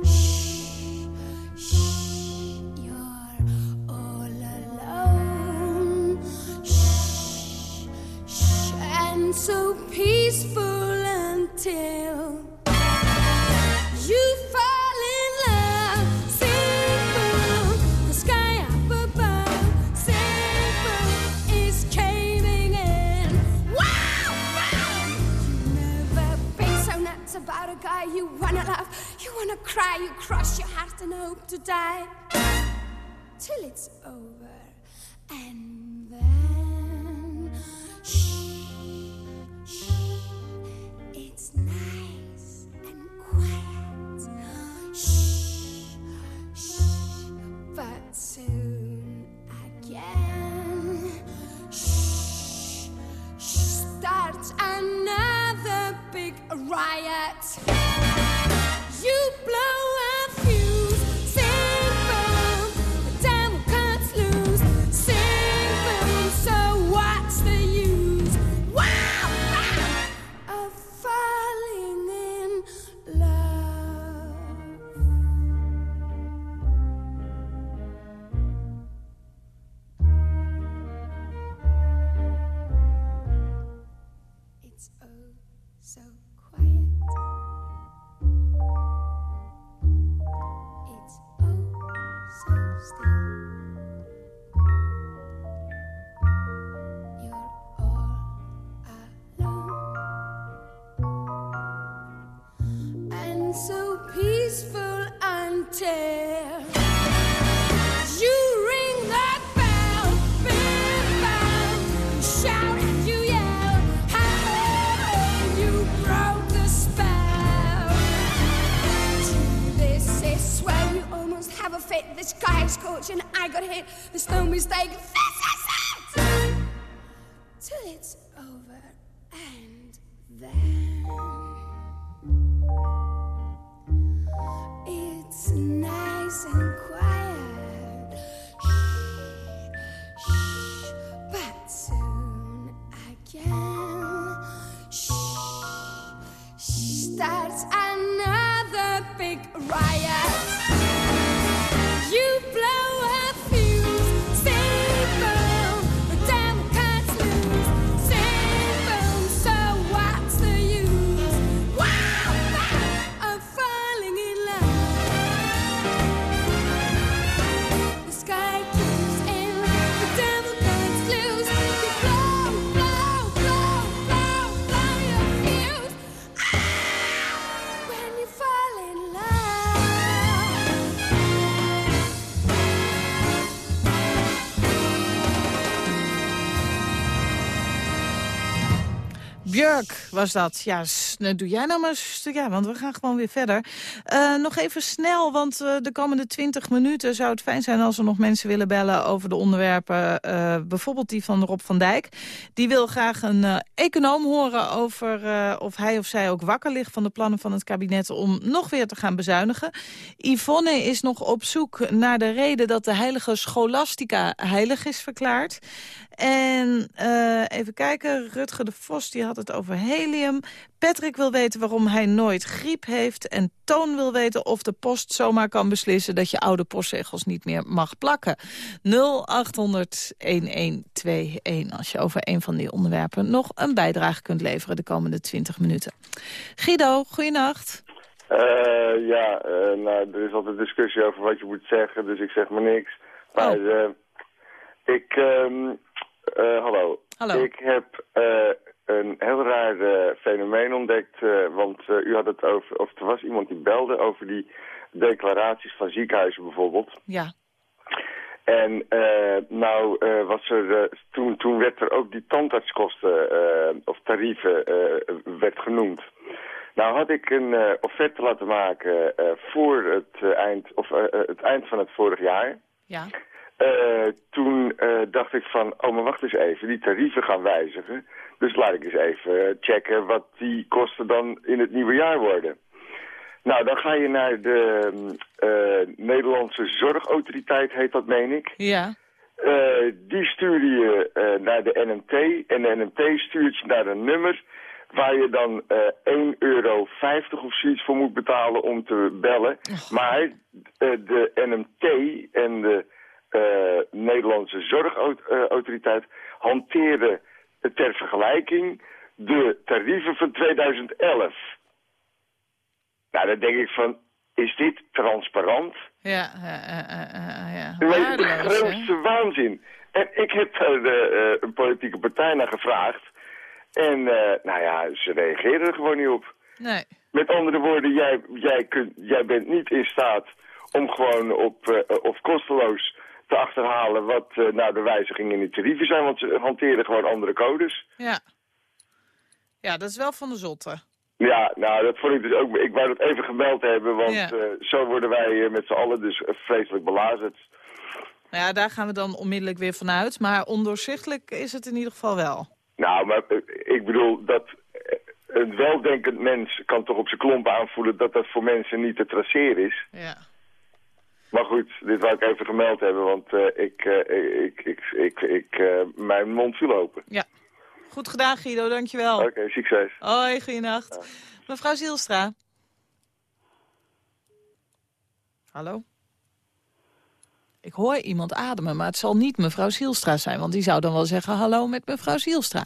Shh, shh, you're all alone. Shh, shh, and so peaceful until. Wanna cry, you cross your heart and hope to die till it's over. And then, shh, shh, it's nice and quiet. Shh, shh, but soon again, shh, shh, starts another big riot. Björk was dat. Ja, nou, doe jij nou maar. Ja, want we gaan gewoon weer verder. Eh, nog even snel, want eh, de komende 20 minuten zou het fijn zijn als er nog mensen willen bellen over de onderwerpen. eh, bijvoorbeeld die van Rob van Dijk. Die wil graag een econoom horen over of hij of zij ook wakker ligt van de plannen van het kabinet om nog weer te gaan bezuinigen. Yvonne is nog op zoek naar de reden dat de heilige scholastica heilig is verklaard. En eh, even kijken, Rutger de Vos die had het over helium. Patrick wil weten waarom hij nooit griep heeft. En Toon wil weten of de post zomaar kan beslissen... dat je oude postzegels niet meer mag plakken. 0800-1121 als je over een van die onderwerpen... nog een bijdrage kunt leveren de komende 20 minuten. Guido, goeienacht. Eh, ja, eh, nou, er is altijd discussie over wat je moet zeggen, dus ik zeg maar niks. Maar eh, ik, ehm, eh, hallo. Hallo. Ik heb eh, een heel raar eh, fenomeen ontdekt, want u had het over, of er was iemand die belde over die declaraties van ziekenhuizen bijvoorbeeld. Ja. En nou was er, toen, toen werd er ook die tandartskosten of tarieven werd genoemd. Nou had ik een offerte laten maken voor het, eind, of, het eind van het vorig jaar. Ja. Eh, toen eh, dacht ik van, oh maar wacht eens even, die tarieven gaan wijzigen. Dus laat ik eens even eh, checken wat die kosten dan in het nieuwe jaar worden. Nou, dan ga je naar de Nederlandse Zorgautoriteit, heet dat meen ik. Ja. Die stuur je naar de NMT en de NMT stuurt je naar een nummer waar je dan eh 1,50 euro of zoiets voor moet betalen om te bellen. Maar eh, de NMT en de Nederlandse Zorgautoriteit hanteren ter vergelijking de tarieven van 2011. Nou, dan denk ik van, is dit transparant? Ja, eh, eh, eh, eh, ja. Is de grootste waanzin. En ik heb daar de, eh, een politieke partij naar gevraagd. En eh, nou ja, ze reageren er gewoon niet op. Nee. Met andere woorden, jij, jij, kunt, jij bent niet in staat om gewoon op, eh, of kosteloos te achterhalen wat eh, nou de wijzigingen in de tarieven zijn. Want ze hanteren gewoon andere codes. Ja. Ja, dat is wel van de zotte. Ja, nou, dat vond ik dus ook. Ik wou dat even gemeld hebben, want Ja. eh, zo worden wij eh, met z'n allen dus eh, vreselijk belazerd. Nou ja, daar gaan we dan onmiddellijk weer vanuit. Maar ondoorzichtelijk is het in ieder geval wel. Nou, maar ik bedoel dat een weldenkend mens kan toch op zijn klompen aanvoelen dat dat voor mensen niet te traceren is. Ja. Maar goed, dit wou ik even gemeld hebben, want eh, ik, eh, ik, ik, ik, ik, eh, mijn mond viel open. Ja. Goed gedaan, Guido. Dankjewel. Oké, succes. Hoi, goeienacht. Mevrouw Zielstra. Hallo? Ik hoor iemand ademen, maar het zal niet mevrouw Zielstra zijn. Want die zou dan wel zeggen hallo met mevrouw Zielstra.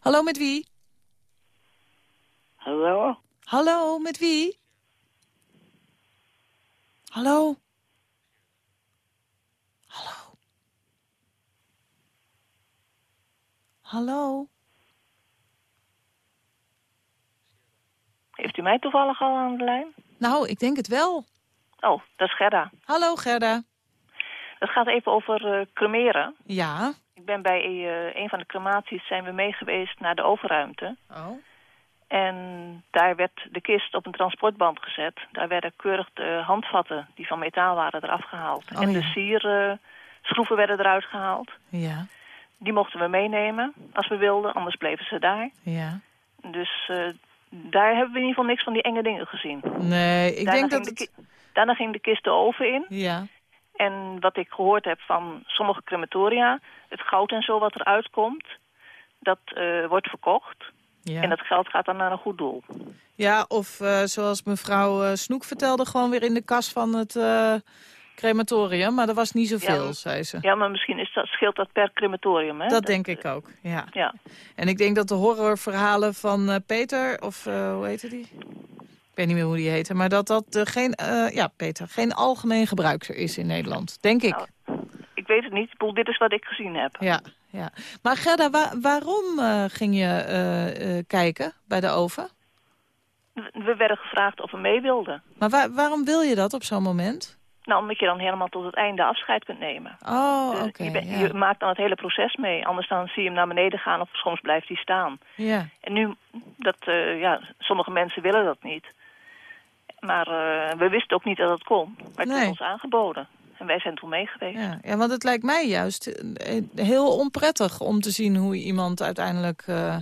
Hallo, met wie? Hallo? Hallo, met wie? Hallo? Hallo? Hallo? Heeft u mij toevallig al aan de lijn? Nou, ik denk het wel. Oh, dat is Gerda. Hallo, Gerda. Het gaat even over eh, cremeren. Ja. Ik ben bij eh, een van de crematies zijn we mee geweest naar de overruimte. Oh. En daar werd de kist op een transportband gezet. Daar werden keurig de handvatten die van metaal waren eraf gehaald. Oh, en ja. de sierschroeven werden eruit gehaald. Ja. Die mochten we meenemen als we wilden, anders bleven ze daar. Ja. Dus eh, daar hebben we in ieder geval niks van die enge dingen gezien. Nee, ik Daarna denk dat de het... Daarna ging de kist de oven in. Ja. En wat ik gehoord heb van sommige crematoria, het goud en zo wat eruit komt, dat eh, wordt verkocht. Ja. En dat geld gaat dan naar een goed doel. Ja, of eh, zoals mevrouw eh, Snoek vertelde, gewoon weer in de kas van het eh, crematorium. Maar er was niet zoveel, Ja. zei ze. Ja, maar misschien is dat, scheelt dat per crematorium, hè? Dat denk ik ook, ja. Ja. En ik denk dat de horrorverhalen van Peter, of hoe heette die? Ik weet niet meer hoe die heette, maar dat dat geen, ja, Peter, geen algemeen gebruiker is in Nederland. Denk ik. Ik weet het niet. Ik bedoel, dit is wat ik gezien heb. Ja, ja. Maar Gerda, wa- waarom eh, ging je eh, eh, kijken bij de oven? We- We werden gevraagd of we mee wilden. Maar wa- waarom wil je dat op zo'n moment? Nou, omdat je dan helemaal tot het einde afscheid kunt nemen. Oh, Dus oké. je, ja. je maakt dan het hele proces mee. Anders dan zie je hem naar beneden gaan of soms blijft hij staan. Ja. En nu, dat, ja, sommige mensen willen dat niet. Maar we wisten ook niet dat het kon. Maar het Nee. werd ons aangeboden. En wij zijn toen mee geweest. Ja, ja, want het lijkt mij juist eh, heel onprettig om te zien hoe iemand uiteindelijk eh,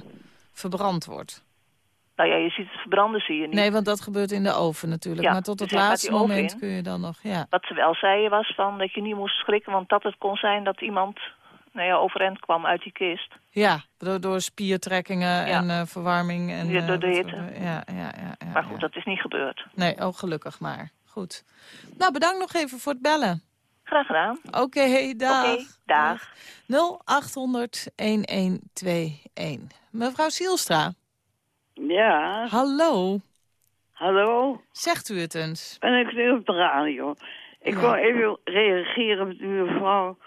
verbrand wordt. Nou ja, je ziet het verbranden, zie je niet. Nee, want dat gebeurt in de oven natuurlijk. Ja, maar tot dus het laatste moment in. kun je dan nog... Ja. Wat ze wel zeiden was van dat je niet moest schrikken, want dat het kon zijn dat iemand nou ja, overeind kwam uit die kist. Ja, door, door spiertrekkingen Ja. en eh, verwarming. En, Ja, door de hitte. Ja, ja, ja, ja, Maar goed, dat is niet gebeurd. Nee, oh gelukkig maar. Goed. Nou, bedankt nog even voor het bellen. Graag gedaan. Oké, dag. Oké, dag. 0800 1121. Mevrouw Sielstra. Ja. Hallo. Hallo. Zegt u het eens. Ben ik nu op de radio? Ik Ja. wil even reageren met uw mevrouw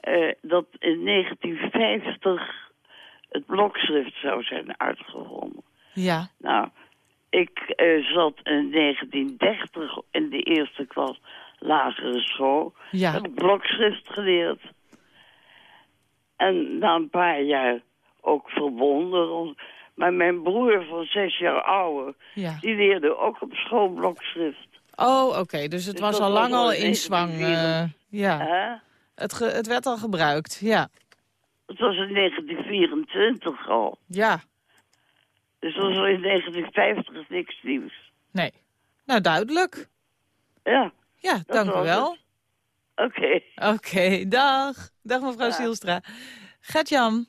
eh, dat in 1950 het blokschrift zou zijn uitgevonden. Ja. Nou, ik eh, zat in 1930 in de eerste klas lagere school. Ja. Heb ik blokschrift geleerd. En na een paar jaar ook verbonden. Maar mijn broer van zes jaar ouder, Ja. die leerde ook op school blokschrift. Oh, oké. Dus het Dus was al lang al in zwang. eh, ja. Hè? Het, het werd al gebruikt. Ja. Het was in 1924 al. Ja. Dus was al in 1950 is niks nieuws. Nee. Nou, duidelijk. Ja. Ja, dat dank u wel. Oké. Oké, dag. Dag mevrouw Dag. Sielstra. Gert-Jan.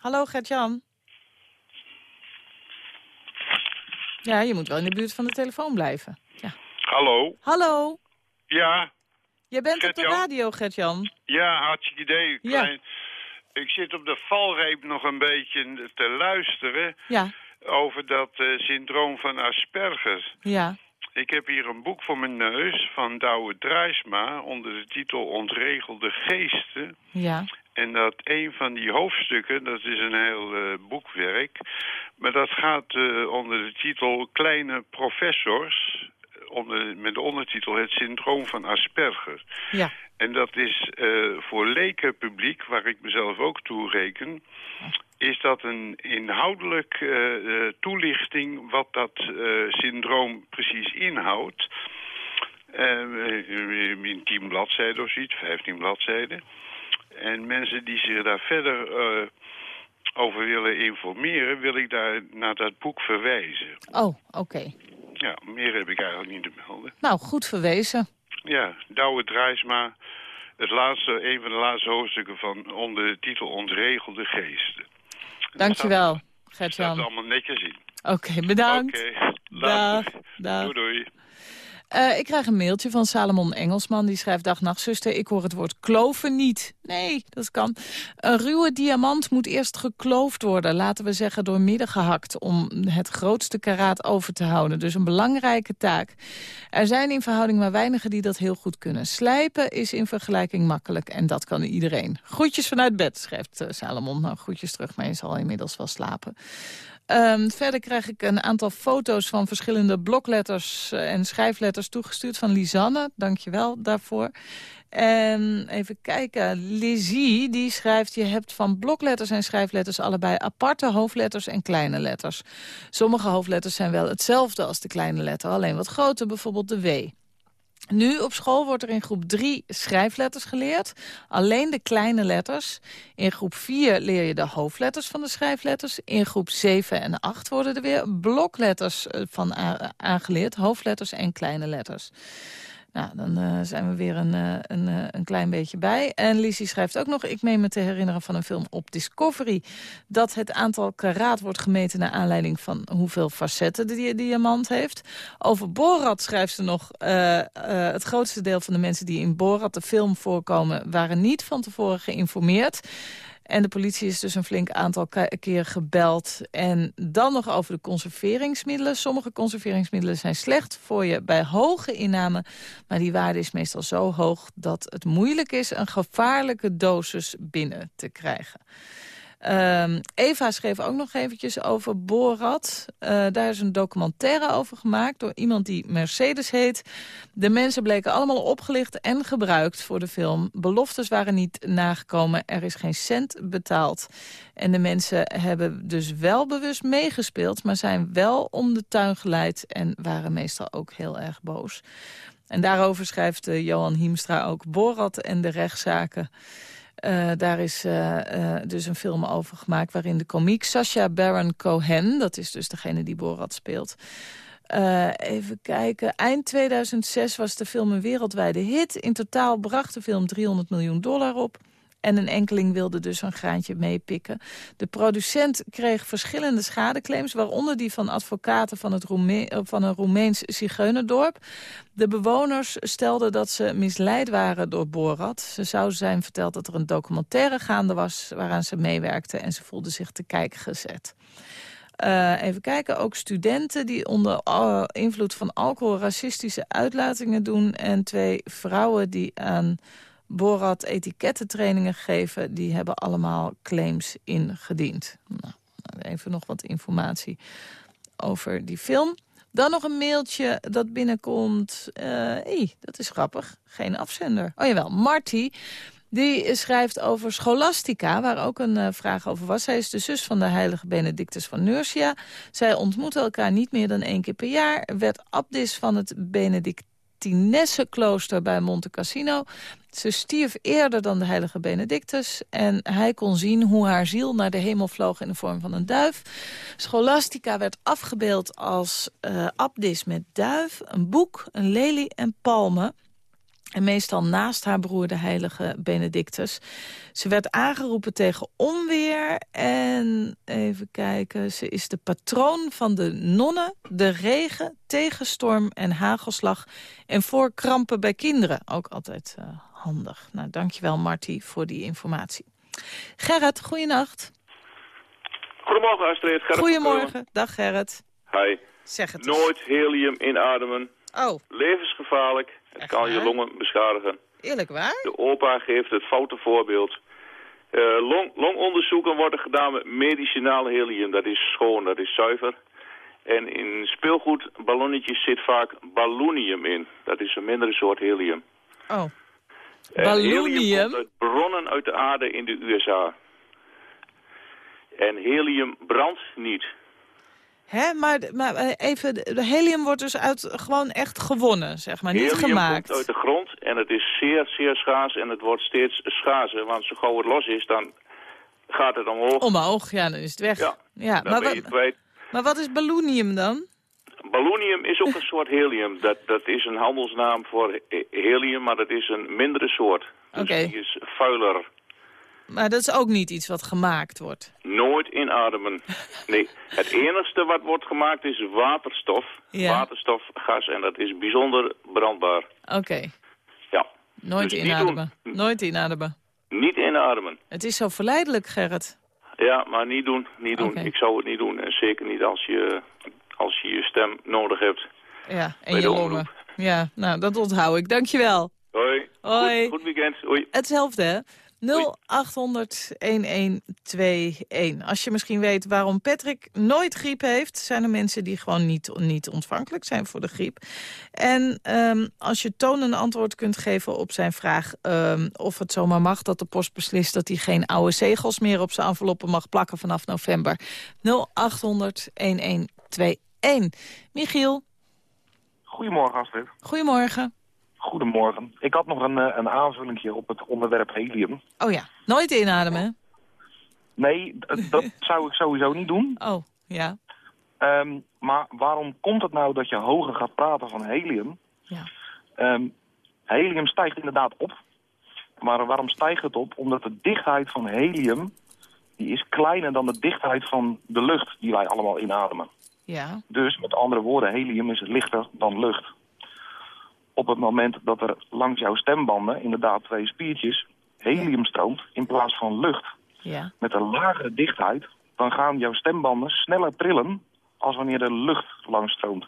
Hallo Gert-Jan. Ja, je moet wel in de buurt van de telefoon blijven. Ja. Hallo? Hallo. Ja, Jij bent op de radio, Gert-Jan. ja, hartstikke idee. Ja. Klein. Ik zit op de valreep nog een beetje te luisteren Ja, over dat eh, syndroom van Asperger. ja. Ik heb hier een boek voor mijn neus van Douwe Drijsma onder de titel Ontregelde Geesten. Ja. En dat een van die hoofdstukken, dat is een heel eh, boekwerk, maar dat gaat eh, onder de titel Kleine Professors, onder, met de ondertitel Het Syndroom van Asperger. Ja. En dat is eh, voor leken publiek, waar ik mezelf ook toe reken, is dat een inhoudelijk eh, eh, toelichting wat dat eh, syndroom precies inhoudt. Eh, in 10 bladzijden of zoiets, 15 bladzijden. En mensen die zich daar verder over willen informeren, wil ik daar naar dat boek verwijzen. Oh, oké. Ja, meer heb ik eigenlijk niet te melden. Nou, goed verwezen. Ja, Douwe Drijsma, het laatste, een van de laatste hoofdstukken van onder de titel Ontregelde Geesten. Dankjewel, Dat Gert-Jan. allemaal netjes in. Oké, bedankt. Oké. Dag. Doei doei. Eh, ik krijg een mailtje van Salomon Engelsman. Die schrijft, dag nachtzuster, ik hoor het woord kloven niet. Nee, dat kan. Een ruwe diamant moet eerst gekloofd worden. Laten we zeggen door midden gehakt. Om het grootste karaat over te houden. Dus een belangrijke taak. Er zijn in verhouding maar weinigen die dat heel goed kunnen. Slijpen is in vergelijking makkelijk. En dat kan iedereen. Groetjes vanuit bed, schrijft eh, Salomon. Nou, groetjes terug, maar je zal inmiddels wel slapen. Ehm, verder krijg ik een aantal foto's van verschillende blokletters eh, en schrijfletters toegestuurd van Lisanne. Dank je wel daarvoor. En even kijken, Lizzie die schrijft... je hebt van blokletters en schrijfletters allebei aparte hoofdletters en kleine letters. Sommige hoofdletters zijn wel hetzelfde als de kleine letter, alleen wat groter, bijvoorbeeld de W. Nu op school wordt er in groep 3 schrijfletters geleerd. Alleen de kleine letters. In groep 4 leer je de hoofdletters van de schrijfletters. In groep 7 en 8 worden er weer blokletters eh, van aangeleerd. Hoofdletters en kleine letters. Nou, dan eh, zijn we weer een, eh, een, eh, een klein beetje bij. En Lizzie schrijft ook nog... ik meen me te herinneren van een film op Discovery... dat het aantal karaat wordt gemeten... naar aanleiding van hoeveel facetten de di- diamant heeft. Over Borat schrijft ze nog... het grootste deel van de mensen die in Borat, de film, voorkomen... waren niet van tevoren geïnformeerd... En de politie is dus een flink aantal ke- keer gebeld. En dan nog over de conserveringsmiddelen. Sommige conserveringsmiddelen zijn slecht voor je bij hoge inname. Maar die waarde is meestal zo hoog dat het moeilijk is... een gevaarlijke dosis binnen te krijgen. Ehm, Eva schreef ook nog eventjes over Borat. Eh, daar is een documentaire over gemaakt door iemand die Mercedes heet. De mensen bleken allemaal opgelicht en gebruikt voor de film. Beloftes waren niet nagekomen, er is geen cent betaald. En de mensen hebben dus wel bewust meegespeeld... maar zijn wel om de tuin geleid en waren meestal ook heel erg boos. En daarover schrijft eh, Johan Hiemstra ook Borat en de rechtszaken... Eh, daar is eh, eh, dus een film over gemaakt waarin de komiek Sacha Baron Cohen... dat is dus degene die Borat speelt... Even kijken. Eind 2006 was de film een wereldwijde hit. In totaal bracht de film 300 miljoen dollar op. En een enkeling wilde dus een graantje meepikken. De producent kreeg verschillende schadeclaims... waaronder die van advocaten van, het eh, van een Roemeens zigeunerdorp. De bewoners stelden dat ze misleid waren door Borat. Ze zouden zijn verteld dat er een documentaire gaande was... waaraan ze meewerkten en ze voelden zich te kijk gezet. Eh, even kijken, ook studenten die onder eh, invloed van alcohol racistische uitlatingen doen. En twee vrouwen die aan Borat etikettentrainingen geven, die hebben allemaal claims ingediend. Nou, even nog wat informatie over die film. Dan nog een mailtje dat binnenkomt. Hey, dat is grappig. Geen afzender. Oh jawel, Marty. Die schrijft over scholastica, waar ook een eh, vraag over was. Zij is de zus van de heilige Benedictus van Nursia. Zij ontmoeten elkaar niet meer dan één keer per jaar. Werd abdis van het Benedictinessenklooster bij Monte Cassino. Ze stierf eerder dan de heilige Benedictus. En hij kon zien hoe haar ziel naar de hemel vloog in de vorm van een duif. Scholastica werd afgebeeld als eh, abdis met duif, een boek, een lelie en palmen. En meestal naast haar broer, de heilige Benedictus. Ze werd aangeroepen tegen onweer. En even kijken, ze is de patroon van de nonnen, de regen, tegenstorm en hagelslag. En voor krampen bij kinderen. Ook altijd eh, handig. Nou, dankjewel Marty voor die informatie. Gerrit, goeienacht. Goedemorgen Astrid. Gerrit Goedemorgen. Dag Gerrit. Hi. Zeg het Nooit helium inademen. Oh. Levensgevaarlijk. Het kan je longen beschadigen. Eerlijk waar? De opa geeft het foute voorbeeld. Eh, long, longonderzoeken worden gedaan met medicinaal helium. Dat is schoon, dat is zuiver. En in speelgoedballonnetjes zit vaak ballonium in. Dat is een mindere soort helium. Oh. En Ballonium? helium komt uit bronnen uit de aarde in de USA. En helium brandt niet. Hè, maar, maar eh, even, de helium wordt dus uit gewoon echt gewonnen, zeg maar, niet helium gemaakt. komt uit de grond en het is zeer, zeer schaars en het wordt steeds schaarser. Want zo gauw het los is, dan gaat het omhoog. Omhoog, ja, dan is het weg. Ja, Ja, maar, ben je wa- het kwijt. maar wat is ballonium dan? Ballonium is ook een soort helium. Dat, dat is een handelsnaam voor he- helium, maar dat is een mindere soort. Dus Oké. die is vuiler. Maar dat is ook niet iets wat gemaakt wordt. Nooit inademen. Nee, het enigste wat wordt gemaakt is waterstof. Ja. Waterstofgas en dat is bijzonder brandbaar. Oké, Ja, nooit Dus inademen. Nooit inademen. niet inademen. Het is zo verleidelijk, Gerrit. Ja, maar niet doen, niet doen. Ik zou het niet doen. En zeker niet als je, als je je stem nodig hebt. Ja, en je longen. Ja, nou, dat onthoud ik. Dankjewel. Hoi. Hoi. Goed, goed weekend. Hoi. Hetzelfde, hè? 0800-1121. Als je misschien weet waarom Patrick nooit griep heeft... zijn er mensen die gewoon niet, niet ontvankelijk zijn voor de griep. En ehm, als je Toon een antwoord kunt geven op zijn vraag... ehm, of het zomaar mag dat de post beslist... dat hij geen oude zegels meer op zijn enveloppen mag plakken vanaf november. 0800-1121. Michiel, Goedemorgen Astrid. goedemorgen. Goedemorgen. Ik had nog een, eh, een aanvulling op het onderwerp helium. Oh ja, nooit inademen, hè? Nee, dat zou ik sowieso niet doen. Oh, ja. Ehm, maar waarom komt het nou dat je hoger gaat praten van helium? Ja. Ehm, helium stijgt inderdaad op. Maar waarom stijgt het op? Omdat de dichtheid van helium die is kleiner dan de dichtheid van de lucht die wij allemaal inademen. Ja. Dus met andere woorden, helium is lichter dan lucht. Op het moment dat er langs jouw stembanden inderdaad twee spiertjes helium stroomt in plaats van lucht Ja. met een lagere dichtheid, dan gaan jouw stembanden sneller trillen als wanneer er lucht langs stroomt.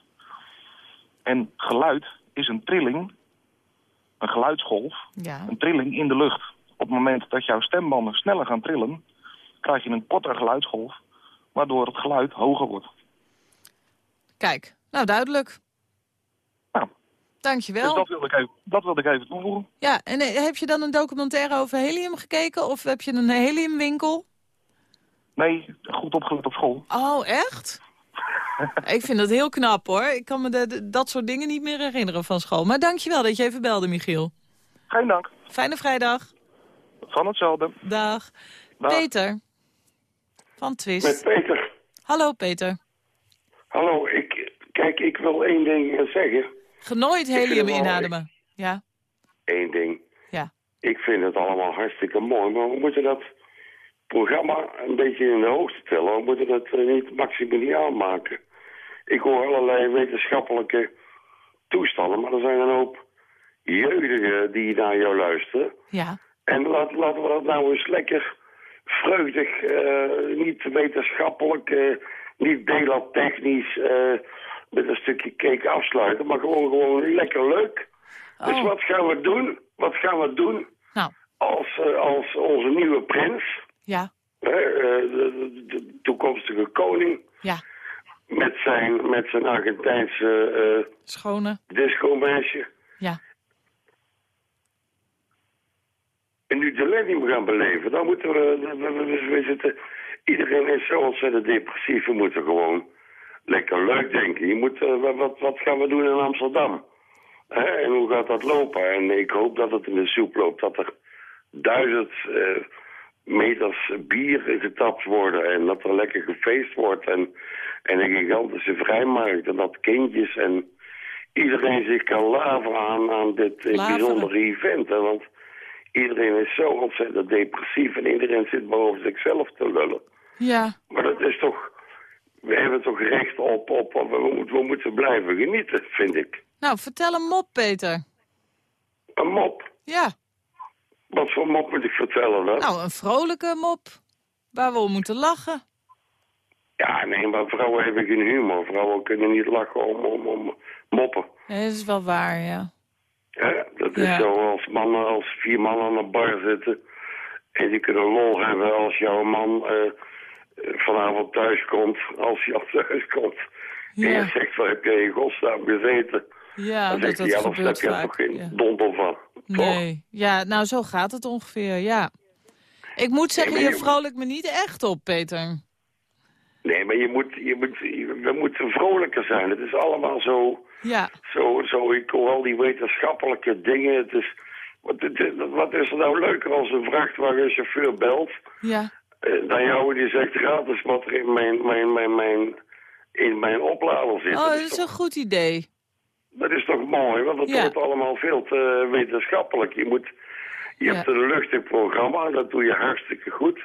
En geluid is een trilling, een geluidsgolf, Ja. een trilling in de lucht. Op het moment dat jouw stembanden sneller gaan trillen, krijg je een kortere geluidsgolf, waardoor het geluid hoger wordt. Kijk, nou duidelijk. Dankjewel. Dus dat wilde, ik even, dat wilde ik even toevoegen. Ja, en eh, heb je dan een documentaire over helium gekeken? Of heb je een heliumwinkel? Nee, goed opgelet op school. Oh, echt? ik vind dat heel knap, hoor. Ik kan me de- de- dat soort dingen niet meer herinneren van school. Maar dankjewel dat je even belde, Michiel. Geen dank. Fijne vrijdag. Van hetzelfde. Dag. Dag. Peter. Van Twist. Met Peter. Hallo, Peter. Hallo, ik, kijk, ik wil één ding zeggen. Genooid helium inademen. Ja, Eén ding. ja. Ik vind het allemaal hartstikke mooi, maar we moeten dat programma een beetje in de hoogte tillen. We moeten dat eh, niet maximaliaal maken. Ik hoor allerlei wetenschappelijke toestanden, maar er zijn een hoop jeugdigen die naar jou luisteren. Ja. En laat, laten we dat nou eens lekker vreugdig, eh, niet wetenschappelijk, eh, niet delatechnisch, eh met een stukje cake afsluiten, maar gewoon, gewoon lekker leuk. Dus wat gaan we doen? Wat gaan we doen Nou. als, eh, als onze nieuwe prins, Ja. eh, de, de toekomstige koning, Ja. met zijn, met zijn Argentijnse eh Schone. disco-meisje, Ja. en nu de millennium gaan beleven, dan moeten we, we- we zitten, iedereen is zo ontzettend depressief, we moeten gewoon lekker leuk denken. Je moet, eh, wat- wat, gaan we doen in Amsterdam? Hè, en hoe gaat dat lopen? En ik hoop dat het in de soep loopt, dat er duizend eh, meters bier getapt worden en dat er lekker gefeest wordt en, en een gigantische vrijmarkt en dat kindjes en iedereen zich kan laveren aan, aan dit eh, bijzondere event. Hè, want iedereen is zo ontzettend depressief en iedereen zit over zichzelf te lullen. Ja. Maar dat is toch, we hebben toch recht op, op, op we, moeten, we moeten blijven genieten, vind ik. Nou, vertel een mop, Peter. Een mop. Ja. Wat voor mop moet ik vertellen dan? Nou, een vrolijke mop. Waar we om moeten lachen. Ja, nee, maar vrouwen hebben geen humor. Vrouwen kunnen niet lachen om, om, om moppen. Ja, dat is wel waar, ja. Hè? Dat is Ja. zo als mannen, als vier mannen aan een bar zitten. En die kunnen lol hebben als jouw man eh, vanavond thuis komt. Als hij al thuis komt. En Ja. je zegt, waar heb jij in godsnaam gezeten? Ja, Dan dat, zegt hij, dat ja, daar gebeurt heb je vaak. toch geen ja. donder van. Nee, ja, nou zo gaat het ongeveer, ja. Ik moet zeggen, je je- vrolijk me niet echt op, Peter. Nee, maar je moet, je moet, we moeten vrolijker zijn. Het is allemaal zo, Ja, zo, zo ik hoor al die wetenschappelijke dingen. Het is, wat, het- wat is er nou leuker als een vrachtwagenchauffeur belt ja. Eh, dan jou en die zegt gratis wat er in mijn, mijn, mijn, mijn, in mijn oplader zit. Oh, dat, dat is een goed idee. dat is toch mooi, want het Ja. wordt allemaal veel te wetenschappelijk. Je, moet, je Ja. hebt een luchtig programma, dat doe je hartstikke goed.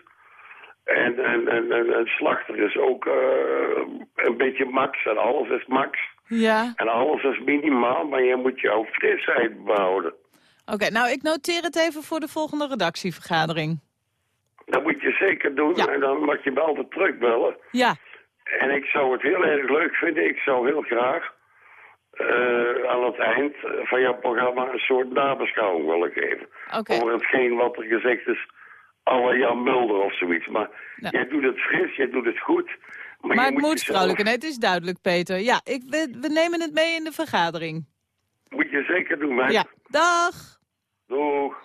En, en, en, en, en slachter is ook eh, een beetje max en alles is max. Ja, En alles is minimaal, maar je moet jouw frisheid behouden. oké. nou, ik noteer het even voor de volgende redactievergadering. Dat moet je zeker doen en dan mag je me altijd terugbellen. Ja, En ik zou het heel erg leuk vinden. Ik zou heel graag eh, aan het eind van jouw programma een soort nabeschouwing willen geven. Oké. Over hetgeen wat er gezegd is, alle Jan Mulder of zoiets. Maar Ja. jij doet het fris, jij doet het goed. Maar, het moet jezelf- vrolijk. Nee, het is duidelijk, Peter. Ja, ik, we, we nemen het mee in de vergadering. Moet je zeker doen, meid. Ja, dag. Doeg.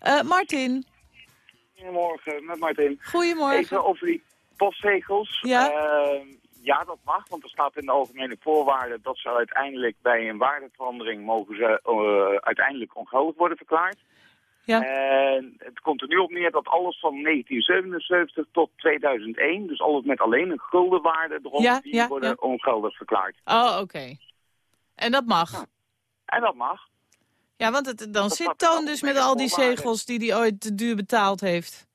Eh, Martin, Goedemorgen, met Martin. Goedemorgen. Even over die postzegels. Ja. Eh, ja, dat mag, want er staat in de algemene voorwaarden dat ze uiteindelijk bij een waardeverandering mogen ze eh, uiteindelijk ongeldig worden verklaard. Ja. En het komt er nu op neer dat alles van 1977 tot 2001, dus alles met alleen een guldenwaarde erop, Ja, die ja, worden ongeldig verklaard. oh, oké. En dat mag. En dat mag. Ja, want het, dan zit Toon dus met al die zegels die hij ooit te duur betaald heeft.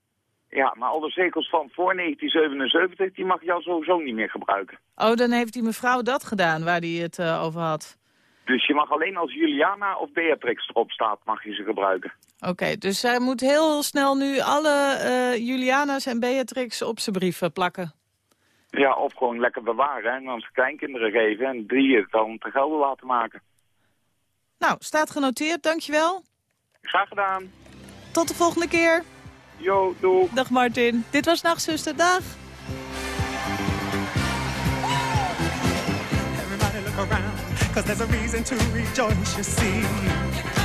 Ja, maar al de zegels van voor 1977, die mag je al sowieso niet meer gebruiken. Oh, dan heeft die mevrouw dat gedaan waar hij het eh, over had. Dus je mag alleen als Juliana of Beatrix erop staat, mag je ze gebruiken. Oké, dus zij moet heel snel nu alle eh, Juliana's en Beatrix op zijn brieven plakken. Ja, of gewoon lekker bewaren en aan zijn kleinkinderen geven en die het dan te gelden laten maken. Nou, staat genoteerd, dankjewel. Graag gedaan. Tot de volgende keer. Jo, doeg. Dag Martin. Dit was Nachtzuster, dag. Everybody look around, cause there's a reason to rejoice, you see.